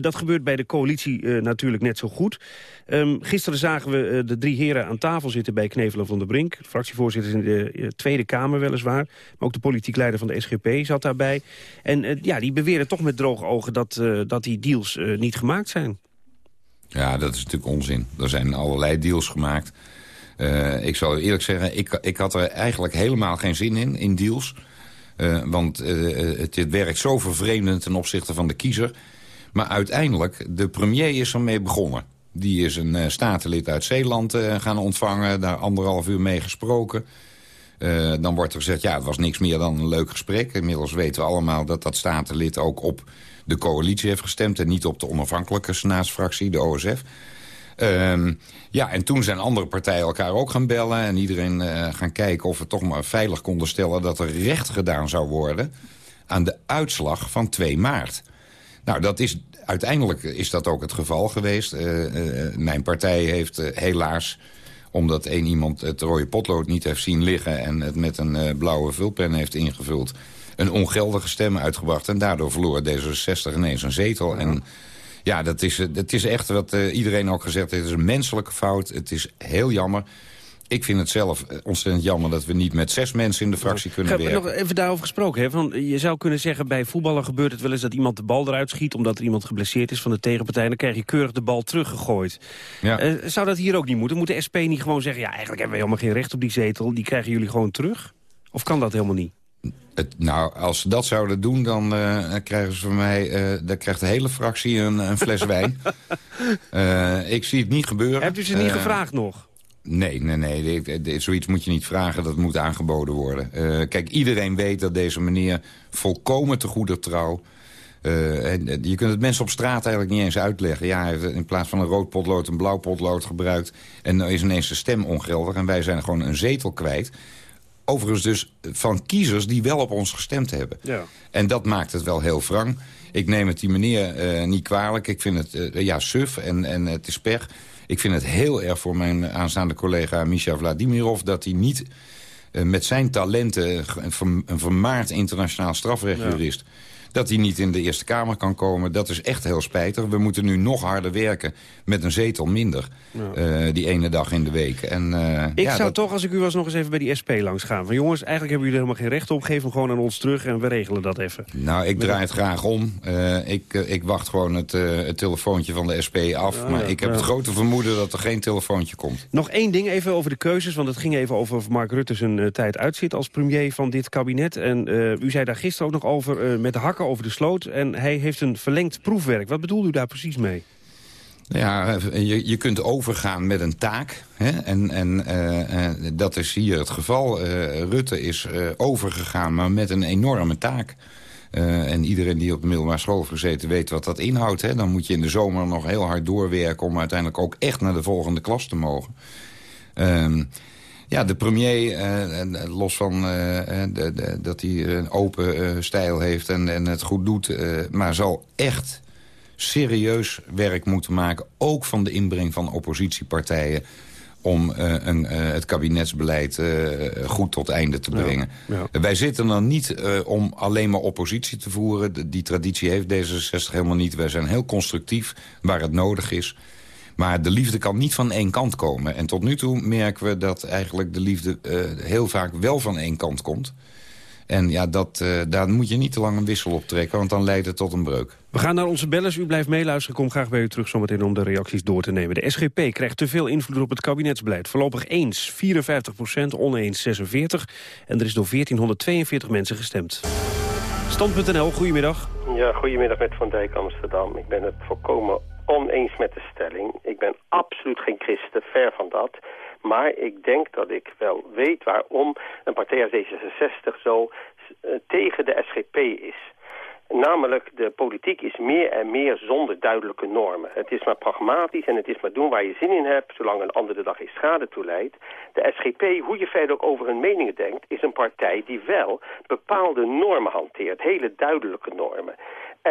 dat gebeurt bij de coalitie natuurlijk net zo goed. Um, gisteren zagen we de drie heren aan tafel zitten bij Knevelen van der Brink, fractievoorzitters in de Tweede Kamer weliswaar. Maar ook de politiek leider van de SGP zat daarbij. En ja, die beweren toch met droge ogen dat, dat die deals niet gemaakt zijn. Ja, dat is natuurlijk onzin. Er zijn allerlei deals gemaakt. ik zal eerlijk zeggen, ik, ik had er eigenlijk helemaal geen zin in, in deals. Want het, het werkt zo vervreemdend ten opzichte van de kiezer. Maar uiteindelijk, de premier is ermee begonnen. Die is een statenlid uit Zeeland gaan ontvangen, daar anderhalf uur mee gesproken... Dan wordt er gezegd, ja, het was niks meer dan een leuk gesprek. Inmiddels weten we allemaal dat dat statenlid ook op de coalitie heeft gestemd... en niet op de onafhankelijke senaatsfractie, de OSF. Uh, ja, en toen zijn andere partijen elkaar ook gaan bellen... en iedereen uh, gaan kijken of we toch maar veilig konden stellen... dat er recht gedaan zou worden aan de uitslag van 2 maart. Nou, dat is, uiteindelijk is dat ook het geval geweest. Uh, mijn partij heeft helaas omdat één iemand het rode potlood niet heeft zien liggen... en het met een blauwe vulpen heeft ingevuld... een ongeldige stem uitgebracht. En daardoor verloor D66 ineens een zetel. En ja, dat is, dat is echt wat uh, iedereen ook gezegd heeft. Het is een menselijke fout. Het is heel jammer. Ik vind het zelf eh, ontzettend jammer dat we niet met zes mensen in de fractie kunnen werken. Nog even daarover gesproken. Hè? Van, je zou kunnen zeggen, bij voetballen gebeurt het wel eens dat iemand de bal eruit schiet... omdat er iemand geblesseerd is van de tegenpartij. En dan krijg je keurig de bal teruggegooid. Ja. Uh, zou dat hier ook niet moeten? Moet de SP niet gewoon zeggen... ja, eigenlijk hebben we helemaal geen recht op die zetel. Die krijgen jullie gewoon terug? Of kan dat helemaal niet? Het, nou, als ze dat zouden doen, dan uh, krijgen ze van mij... Uh, dan krijgt de hele fractie een, een fles wijn. Uh, ik zie het niet gebeuren. Hebt u ze niet gevraagd nog? Nee, nee, nee. Zoiets moet je niet vragen. Dat moet aangeboden worden. Eh, kijk, iedereen weet dat deze meneer volkomen te goede trouw... eh, en, eh, je kunt het mensen op straat eigenlijk niet eens uitleggen. Ja, hij heeft in plaats van een rood potlood een blauw potlood gebruikt. En dan is ineens de stem ongeldig. En wij zijn gewoon een zetel kwijt. Overigens dus van kiezers die wel op ons gestemd hebben. Ja. En dat maakt het wel heel wrang. Ik neem het die meneer eh, niet kwalijk. Ik vind het eh, ja, suf en, en het is pech. Ik vind het heel erg voor mijn aanstaande collega Misha Vladimirov... dat hij niet eh, met zijn talenten, een verm- een vermaard internationaal strafrechtjurist... dat hij niet in de Eerste Kamer kan komen. Dat is echt heel spijtig. We moeten nu nog harder werken met een zetel minder. eh, die ene dag in de week. En, eh, Ik ja, zou dat- toch, als ik u was, nog eens even bij die SP langs gaan. Van jongens, eigenlijk hebben jullie er helemaal geen recht op. Geef hem gewoon aan ons terug en we regelen dat even. Nou, ik draai het graag om. Eh, ik, ik wacht gewoon het, het telefoontje van de SP af. Maar ja, ik heb het grote vermoeden dat er geen telefoontje komt. Nog één ding even over de keuzes, want het ging even over of Mark Rutte zijn tijd uitzit als premier van dit kabinet. En u zei daar gisteren ook nog over, met de over de sloot. En hij heeft een verlengd proefwerk. Wat bedoelt u daar precies mee? Ja, je, je kunt overgaan met een taak. Hè? En, en eh, eh, dat is hier het geval. Eh, Rutte is overgegaan, maar met een enorme taak. En iedereen die op de middelbare school gezeten weet wat dat inhoudt. Hè? Dan moet je in de zomer nog heel hard doorwerken... om uiteindelijk ook echt naar de volgende klas te mogen. Ehm, ja, de premier, eh, en, los van eh, eh, de, de- dat hij een open eh, stijl heeft en, en het goed doet... eh, maar zal echt serieus werk moeten maken... ook van de inbreng van oppositiepartijen om eh, een, eh, het kabinetsbeleid eh, goed tot einde te brengen. ja. Wij zitten er niet eh, om alleen maar oppositie te voeren. Die traditie heeft D66 helemaal niet. Wij zijn heel constructief waar het nodig is. Maar de liefde kan niet van één kant komen. En tot nu toe merken we dat eigenlijk de liefde eh, heel vaak wel van één kant komt. En ja, dat, eh, daar moet je niet te lang een wissel op trekken, want dan leidt het tot een breuk. We gaan naar onze bellers. U blijft meeluisteren. Kom graag bij u terug zometeen om de reacties door te nemen. De SGP krijgt te veel invloed op het kabinetsbeleid. Voorlopig eens 54% oneens 46. En er is door 1442 mensen gestemd. Stand.nl, goedemiddag. Ja, goedemiddag met Van Dijk Amsterdam. Ik ben het volkomen oneens met de stelling. Ik ben absoluut geen christen, ver van dat. Maar ik denk dat ik wel weet waarom een partij als D66 zo eh, tegen de SGP is. Namelijk, de politiek is meer en meer zonder duidelijke normen. Het is maar pragmatisch en het is maar doen waar je zin in hebt... zolang een ander de dag geen schade toeleidt. De SGP, hoe je verder ook over hun meningen denkt... is een partij die wel bepaalde normen hanteert. Hele duidelijke normen.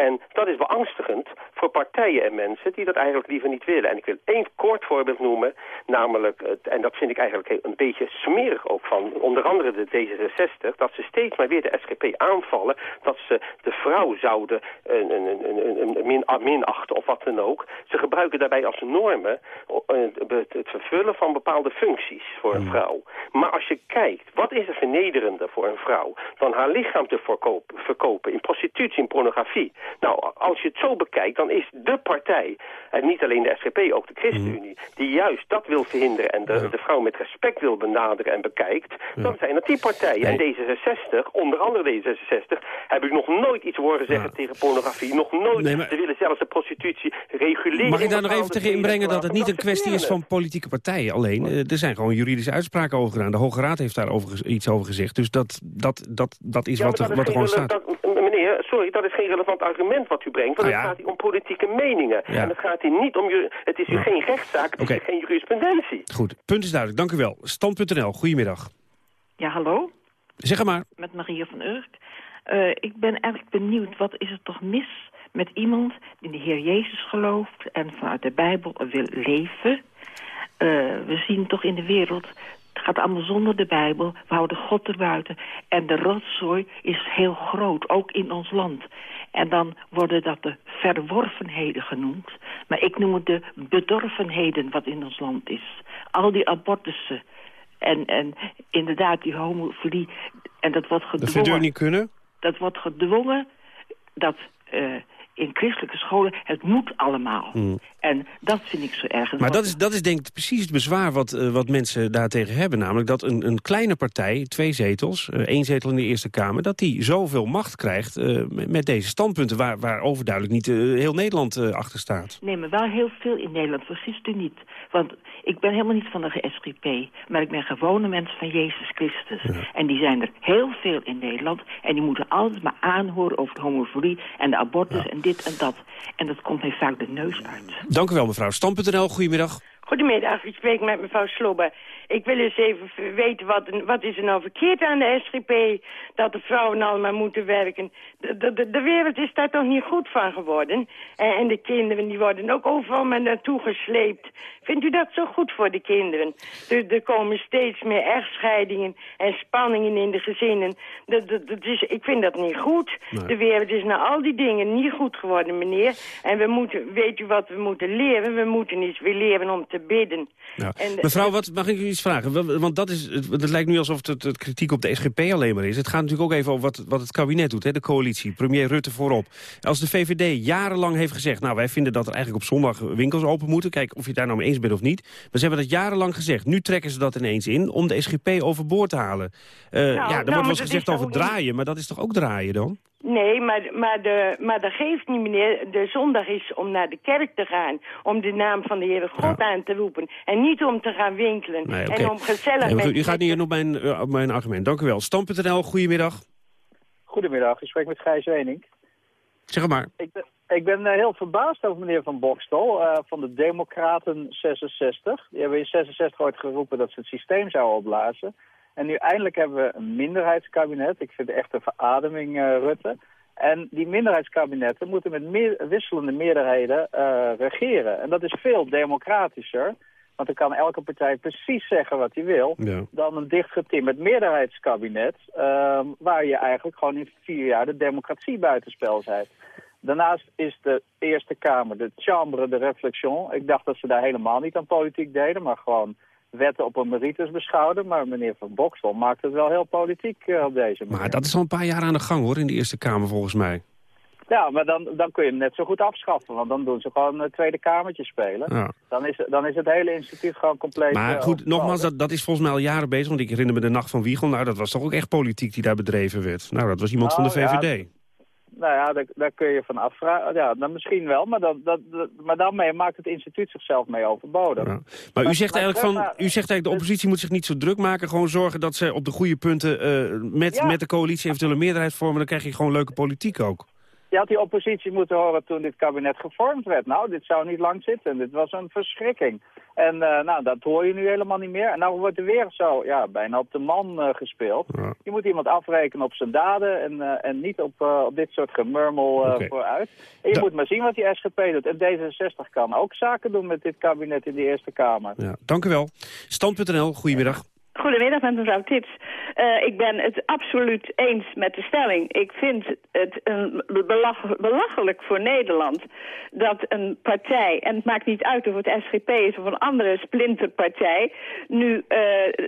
En dat is beangstigend voor partijen en mensen die dat eigenlijk liever niet willen. En ik wil één kort voorbeeld noemen, namelijk, het- en dat vind ik eigenlijk een beetje smerig ook van onder andere de D66, dat ze steeds maar weer de SGP aanvallen, dat ze de vrouw zouden een, een, een, een, een min, minachten of wat dan ook. Ze gebruiken daarbij als normen eh, het het vervullen van bepaalde functies voor een vrouw. Maar als je kijkt, wat is er vernederender voor een vrouw dan haar lichaam te verkopen, verkopen in prostitutie, in pornografie? Nou, als je het zo bekijkt, dan is de partij, en niet alleen de SGP, ook de ChristenUnie, die juist dat wil verhinderen en de, de vrouw met respect wil benaderen en bekijkt, dan zijn het die partijen. En D66, onder andere D66, heb ik nog nooit iets horen zeggen tegen pornografie. Nog nooit. Nee, maar- Ze willen zelfs de prostitutie reguleren. Mag ik daar nog even tegen inbrengen dat het niet een kwestie is van politieke partijen alleen? Eh, er zijn gewoon juridische uitspraken over gedaan. De Hoge Raad heeft daar over, gez- iets over gezegd. Dus dat, dat, dat, dat is wat, er, dat wat er gewoon staat. dat- meneer, sorry, dat is geen relevant argument wat u brengt. Want Nou het gaat hier om politieke meningen. Ja. En het gaat hier niet om... Het is hier geen rechtszaak, het is geen jurisprudentie. Goed, punt is duidelijk. Dank u wel. Stand.nl, goedemiddag. Ja, hallo, Zeg maar. met Maria van Urk. Eh, ik ben eigenlijk benieuwd, wat is er toch mis met iemand die in de Heer Jezus gelooft en vanuit de Bijbel wil leven? Eh, we zien toch in de wereld, gaat allemaal zonder de Bijbel, we houden God erbuiten. En de rotzooi is heel groot, ook in ons land. En dan worden dat de verworvenheden genoemd. Maar ik noem het de bedorvenheden wat in ons land is. Al die abortussen. En, en inderdaad, die homofilie. En dat wordt Dat gedwongen. vindt u ook niet kunnen? Dat wordt gedwongen. Dat, eh, in christelijke scholen, het moet allemaal. Mm. En dat vind ik zo erg. Maar dat is, dat is denk ik precies het bezwaar wat, eh, wat mensen daartegen hebben. Namelijk dat een, een kleine partij, twee zetels, eh, één zetel in de Eerste Kamer... dat die zoveel macht krijgt eh, met, deze standpunten... waar, waar overduidelijk niet heel Nederland achter staat. Nee, maar wel heel veel in Nederland, vergist u niet. Want ik ben helemaal niet van de SGP, maar ik ben gewone mens van Jezus Christus. En die zijn er heel veel in Nederland. En die moeten altijd maar aanhoren over de homofilie en de abortus en dit en dat. En dat komt mij vaak de neus uit. Dank u wel, mevrouw. Stam.nl, goedemiddag. Goedemiddag, ik spreek met mevrouw Slobbe. Ik wil eens even weten, wat, wat is er nou verkeerd aan de SGP... dat de vrouwen allemaal moeten werken. De, de, de wereld is daar toch niet goed van geworden. En, en de kinderen die worden ook overal maar naartoe gesleept. Vindt u dat zo goed voor de kinderen? Er, er komen steeds meer echtscheidingen en spanningen in de gezinnen. Dat, dat, dat is, ik vind dat niet goed. De wereld is naar al die dingen niet goed geworden, meneer. En we moeten, weet u wat we moeten leren? We moeten eens weer leren om te bidden. Ja. En- Mevrouw, wat, mag ik u iets vragen? Wa- Want dat is, het, lijkt nu alsof het, het kritiek op de SGP alleen maar is. Het gaat natuurlijk ook even over wat, wat het kabinet doet, hè, de coalitie. Premier Rutte voorop. Als de VVD jarenlang heeft gezegd... nou, wij vinden dat er eigenlijk op zondag winkels open moeten. Kijk of je het daar nou mee eens bent of niet. Maar ze hebben dat jarenlang gezegd. Nu trekken ze dat ineens in om de SGP overboord te halen. Eh, ja, er nou, wordt maar wel eens gezegd over draaien, maar dat is toch ook draaien dan? Nee, maar, maar, de, maar dat geeft niet, meneer. De zondag is om naar de kerk te gaan. Om de naam van de Heere God aan te roepen. En niet om te gaan winkelen. Nee. En om gezellig Nee, u gaat niet in op mijn, eh, op mijn argument. Dank u wel. Stam.nl, goedemiddag. Goedemiddag, ik spreek met Gijs Wening. Zeg maar. Ik ben, ik ben eh, heel verbaasd over meneer Van Bokstel eh, van de Democraten 66. Die hebben in 66 ooit geroepen dat ze het systeem zouden opblazen. En nu eindelijk hebben we een minderheidskabinet. Ik vind het echt een verademing, eh, Rutte. En die minderheidskabinetten moeten met meer, wisselende meerderheden eh, regeren. En dat is veel democratischer. Want dan kan elke partij precies zeggen wat hij wil Ja. dan een dichtgetimmerd meerderheidskabinet... ehm, waar je eigenlijk gewoon in vier jaar de democratie buitenspel zet. Daarnaast is de Eerste Kamer, de Chambre de Réflexion... ik dacht dat ze daar helemaal niet aan politiek deden... maar gewoon wetten op een meritus beschouwden. Maar meneer Van Boksel maakt het wel heel politiek eh, op deze manier. Maar dat is al een paar jaar aan de gang hoor, in de Eerste Kamer volgens mij. Ja, maar dan, dan kun je hem net zo goed afschaffen. Want dan doen ze gewoon een Tweede Kamertje spelen. Ja. Dan, is, dan is het hele instituut gewoon compleet... Maar eh, goed, nogmaals, dat, dat is volgens mij al jaren bezig. Want ik herinner me de Nacht van Wiegel. Nou, dat was toch ook echt politiek die daar bedreven werd. Nou, dat was iemand van de Nou, ja, VVD. Nou ja, daar, daar kun je van afvragen. Ja, dan misschien wel, maar, dat, dat, maar daarmee maakt het instituut zichzelf mee overbodig. Maar u zegt maar eigenlijk van, u zegt eigenlijk de oppositie moet zich niet zo druk maken. Gewoon zorgen dat ze op de goede punten eh, met, Ja. met de coalitie eventueel een meerderheid vormen. Dan krijg je gewoon leuke politiek ook. Je had die oppositie moeten horen toen dit kabinet gevormd werd. Nou, dit zou niet lang zitten. Dit was een verschrikking. En eh, nou, dat hoor je nu helemaal niet meer. En nou wordt er weer zo, ja, bijna op de man eh, gespeeld. Je moet iemand afrekenen op zijn daden en, eh, en niet op, eh, op dit soort gemurmel vooruit. En je moet maar zien wat die SGP doet. En D66 kan ook zaken doen met dit kabinet in de Eerste Kamer. Ja, dank u wel. Stand.nl, goedemiddag. Goedemiddag, met mevrouw Tits. Eh, ik ben het absoluut eens met de stelling. Ik vind het een belach- belachelijk voor Nederland dat een partij, en het maakt niet uit of het SGP is of een andere splinterpartij, nu eh,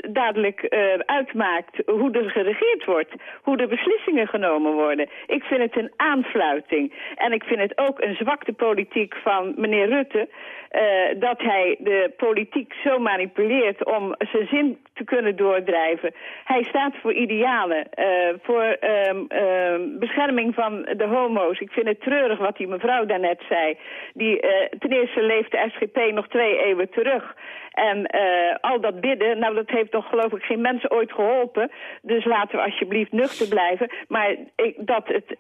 dadelijk eh, uitmaakt hoe er geregeerd wordt, hoe de beslissingen genomen worden. Ik vind het een aanfluiting. En ik vind het ook een zwakte politiek van meneer Rutte, dat hij de politiek zo manipuleert om zijn zin te kunnen doordrijven. Hij staat voor idealen, eh, voor ehm, ehm, bescherming van de homo's. Ik vind het treurig wat die mevrouw daarnet zei. Die, eh, ten eerste leeft de SGP nog twee eeuwen terug. En eh, al dat bidden, nou dat heeft toch geloof ik geen mensen ooit geholpen. Dus laten we alsjeblieft nuchter blijven. Maar ik, dat het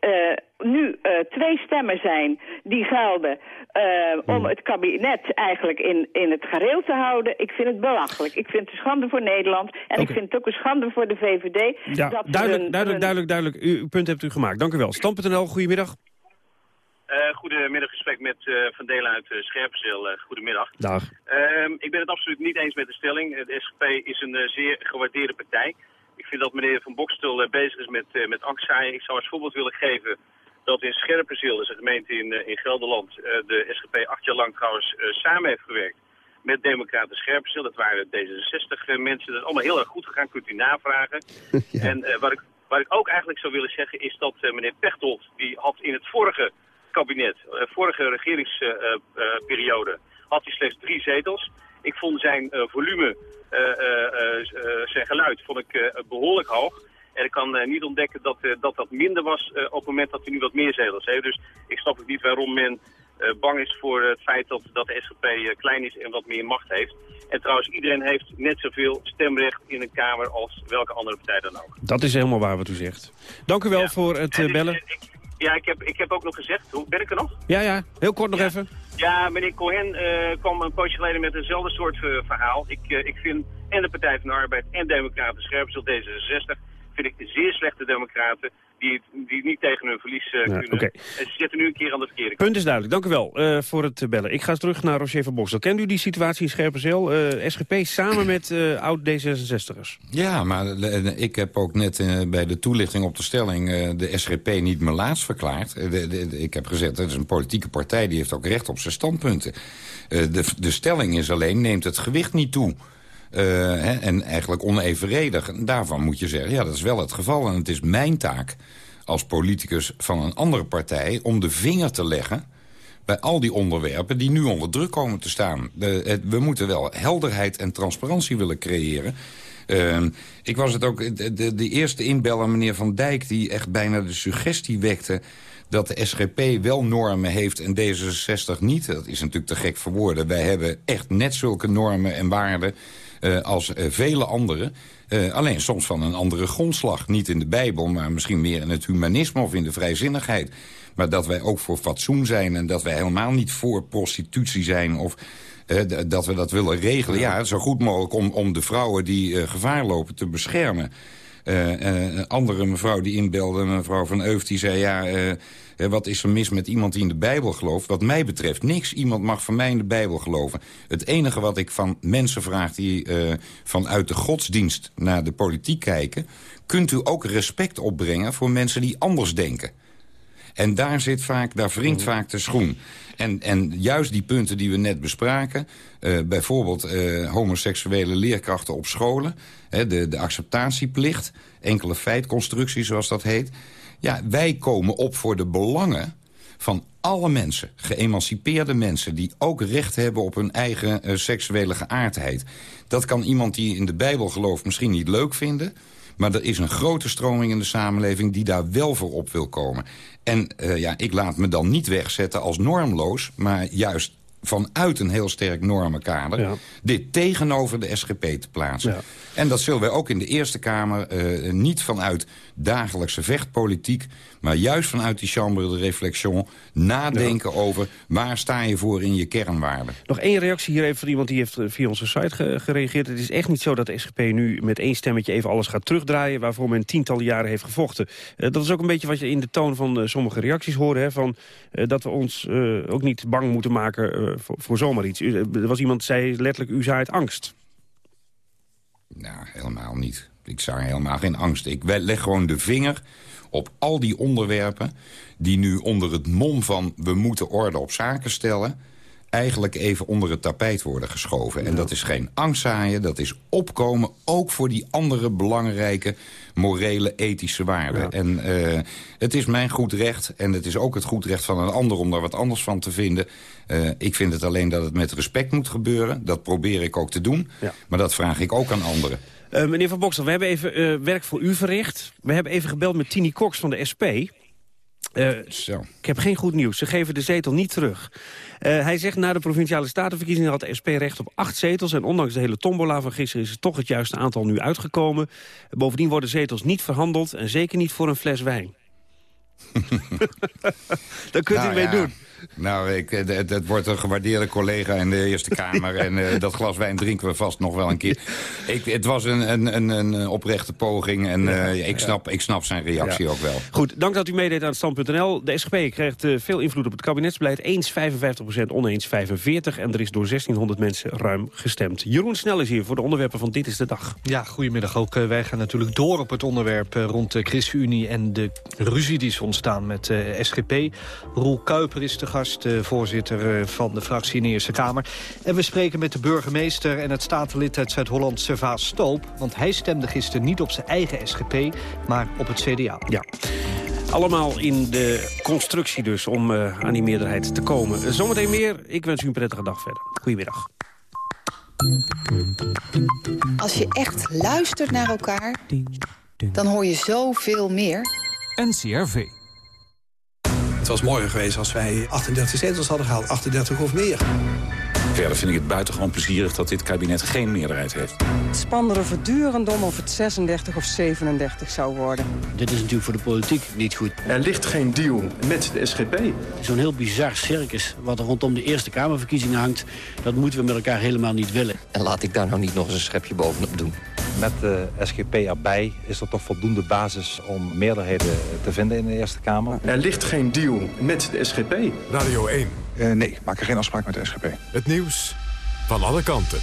nu eh, twee stemmen zijn die gelden eh, om het kabinet eigenlijk in, in het gareel te houden. Ik vind het belachelijk. Ik vind het een schande voor Nederland. En ik vind het ook een schande voor de VVD. Ja, dat duidelijk, hun- duidelijk, hun- duidelijk, duidelijk. U, uw punt hebt u gemaakt. Dank u wel. Stand.nl, goedemiddag. Eh goedemiddag, gesprek met eh, Van Delen uit uh, Scherpenzeel. Goedemiddag. Dag. Ehm, ik ben het absoluut niet eens met de stelling. De SGP is een eh, zeer gewaardeerde partij. Ik vind dat meneer Van Bokstel bezig is met, eh met angstzaaien. Ik zou als voorbeeld willen geven dat in Scherpenzeel, dat is een gemeente in, eh, in Gelderland, eh, de SGP acht jaar lang trouwens eh, samen heeft gewerkt met Democraten Scherpenzeel. Dat waren D66-mensen. Dat is allemaal heel erg goed gegaan, kunt u navragen. En wat, ik, wat ik ook eigenlijk zou willen zeggen is dat meneer Pechtold, die had in het vorige kabinet, uh, vorige regeringsperiode, had hij slechts drie zetels. Ik vond zijn volume, zijn geluid, vond ik behoorlijk hoog. En ik kan niet ontdekken dat, dat dat minder was op het moment dat hij nu wat meer zetels heeft. Dus ik snap ook niet waarom men bang is voor het feit dat, dat de SGP klein is en wat meer macht heeft. En trouwens, iedereen heeft net zoveel stemrecht in een Kamer als welke andere partij dan ook. Dat is helemaal waar wat u zegt. Dank u wel voor het bellen. Ik, ja, ik heb, ik heb ook nog gezegd, hoe ben ik er nog? Ja, ja, heel kort nog even. Ja, meneer Cohen uh, kwam een poosje geleden met eenzelfde soort uh, verhaal. Ik, ik vind en de Partij van de Arbeid en Democraten Scherpsel D66 vind ik zeer slechte democraten die, die niet tegen hun verlies uh, kunnen. Okay. En ze zitten nu een keer aan de verkeerde kant. Punt is duidelijk. Dank u wel uh, voor het bellen. Ik ga terug naar Roger van Boksel. Kent u die situatie in Scherpenzeel? Uh, SGP samen met oud-D66'ers. Ja, maar ik heb ook net bij de toelichting op de stelling... de SGP niet melaats verklaard. De, de, ik heb gezegd, het is een politieke partij... die heeft ook recht op zijn standpunten. de, de stelling is alleen, neemt het gewicht niet toe... Uh, hè, en eigenlijk onevenredig. Daarvan moet je zeggen, ja, dat is wel het geval. En het is mijn taak als politicus van een andere partij... om de vinger te leggen bij al die onderwerpen die nu onder druk komen te staan. De, we moeten wel helderheid en transparantie willen creëren. Uh, ik was het ook, de, de, de, eerste inbeller, meneer Van Dijk... die echt bijna de suggestie wekte dat de SGP wel normen heeft en D66 niet. Dat is natuurlijk te gek voor woorden. Wij hebben echt net zulke normen en waarden uh, als uh, vele anderen. Uh, alleen soms van een andere grondslag. Niet in de Bijbel, maar misschien meer in het humanisme of in de vrijzinnigheid. Maar dat wij ook voor fatsoen zijn en dat wij helemaal niet voor prostitutie zijn... of dat we dat willen regelen. Ja, zo goed mogelijk om, om de vrouwen die gevaar lopen te beschermen. Een andere mevrouw die inbelde, mevrouw van Euft, die zei... ja wat is er mis met iemand die in de Bijbel gelooft? Wat mij betreft niks. Iemand mag van mij in de Bijbel geloven. Het enige wat ik van mensen vraag die vanuit de godsdienst naar de politiek kijken... kunt u ook respect opbrengen voor mensen die anders denken. En daar, zit vaak, daar wringt mhm. vaak de schoen. En, en juist die punten die we net bespraken... Uh, bijvoorbeeld uh, homoseksuele leerkrachten op scholen... Hè, de, de acceptatieplicht, enkele feitconstructie zoals dat heet... Ja, wij komen op voor de belangen van alle mensen, geëmancipeerde mensen... die ook recht hebben op hun eigen uh, seksuele geaardheid. Dat kan iemand die in de Bijbel gelooft misschien niet leuk vinden... maar er is een grote stroming in de samenleving die daar wel voor op wil komen. En uh, ja, ik laat me dan niet wegzetten als normloos... maar juist vanuit een heel sterk normenkader... dit tegenover de SGP te plaatsen. En dat zullen wij ook in de Eerste Kamer uh, niet vanuit dagelijkse vechtpolitiek... maar juist vanuit die chambre de réflexion nadenken over... waar sta je voor in je kernwaarden. Nog één reactie hier even van iemand die heeft eh, via onze site gereageerd. Het is echt niet zo dat de SGP nu met één stemmetje even alles gaat terugdraaien... waarvoor men tientallen jaren heeft gevochten. Uh, dat is ook een beetje wat je in de toon van uh, sommige reacties hoorde... Hè, van, dat we ons ook niet bang moeten maken voor, voor zomaar iets. er was iemand die zei letterlijk, u zaait angst. Nou, helemaal niet. Ik zag helemaal geen angst. Ik leg gewoon de vinger op al die onderwerpen... die nu onder het mom van we moeten orde op zaken stellen eigenlijk even onder het tapijt worden geschoven. En dat is geen angstzaaien, dat is opkomen... ook voor die andere belangrijke morele, ethische waarden. En uh, het is mijn goed recht en het is ook het goed recht van een ander... om daar wat anders van te vinden. Uh, ik vind het alleen dat het met respect moet gebeuren. Dat probeer ik ook te doen, ja. maar dat vraag ik ook aan anderen. Uh, meneer Van Boksel, we hebben even werk voor u verricht. We hebben even gebeld met Tini Cox van de SP... Uh, Zo. Ik heb geen goed nieuws. Ze geven de zetel niet terug. Hij zegt na de Provinciale Statenverkiezingen had de SP recht op acht zetels... en ondanks de hele tombola van gisteren is er toch het juiste aantal nu uitgekomen. Bovendien worden zetels niet verhandeld en zeker niet voor een fles wijn. Daar kunt nou, u mee ja. doen. Nou, ik, het, het, wordt een gewaardeerde collega in de Eerste Kamer. en uh, dat glas wijn drinken we vast nog wel een keer. Ik, het was een, een, een, een oprechte poging. En uh, ik, snap, ik snap zijn reactie ja. ook wel. Goed, dank dat u meedeed aan het stand.nl. De SGP krijgt uh, veel invloed op het kabinetsbeleid. Eens 55% oneens 45. En er is door 1600 mensen ruim gestemd. Jeroen Snel is hier voor de onderwerpen van Dit is de Dag. Ja, goedemiddag ook. wij gaan natuurlijk door op het onderwerp rond de ChristenUnie... en de ruzie die is ontstaan met SGP. Roel Kuiper is de gast, de voorzitter eh, van de fractie in de Eerste Kamer. En we spreken met de burgemeester en het statenlid uit Zuid-Holland, Servaas Stoop. Want hij stemde gisteren niet op zijn eigen SGP, maar op het CDA. Ja. Allemaal in de constructie dus om uh, aan die meerderheid te komen. Zometeen meer. Ik wens u een prettige dag verder. Goedemiddag. Als je echt luistert naar elkaar, dan hoor je zoveel meer. NCRV. Het was mooier geweest als wij 38 zetels hadden gehaald, 38 of meer. Verder vind ik het buitengewoon plezierig dat dit kabinet geen meerderheid heeft. Het spannende voortdurend om of het 36 of 37 zou worden. Dit is natuurlijk voor de politiek niet goed. Er ligt geen deal met de SGP. Zo'n heel bizar circus wat er rondom de Eerste Kamerverkiezingen hangt... dat moeten we met elkaar helemaal niet willen. En laat ik daar nou niet nog eens een schepje bovenop doen. Met de SGP erbij is er toch voldoende basis om meerderheden te vinden in de Eerste Kamer. Er ligt geen deal met de SGP. Radio 1. Uh, nee, maak er geen afspraak met de SGP. Het nieuws van alle kanten.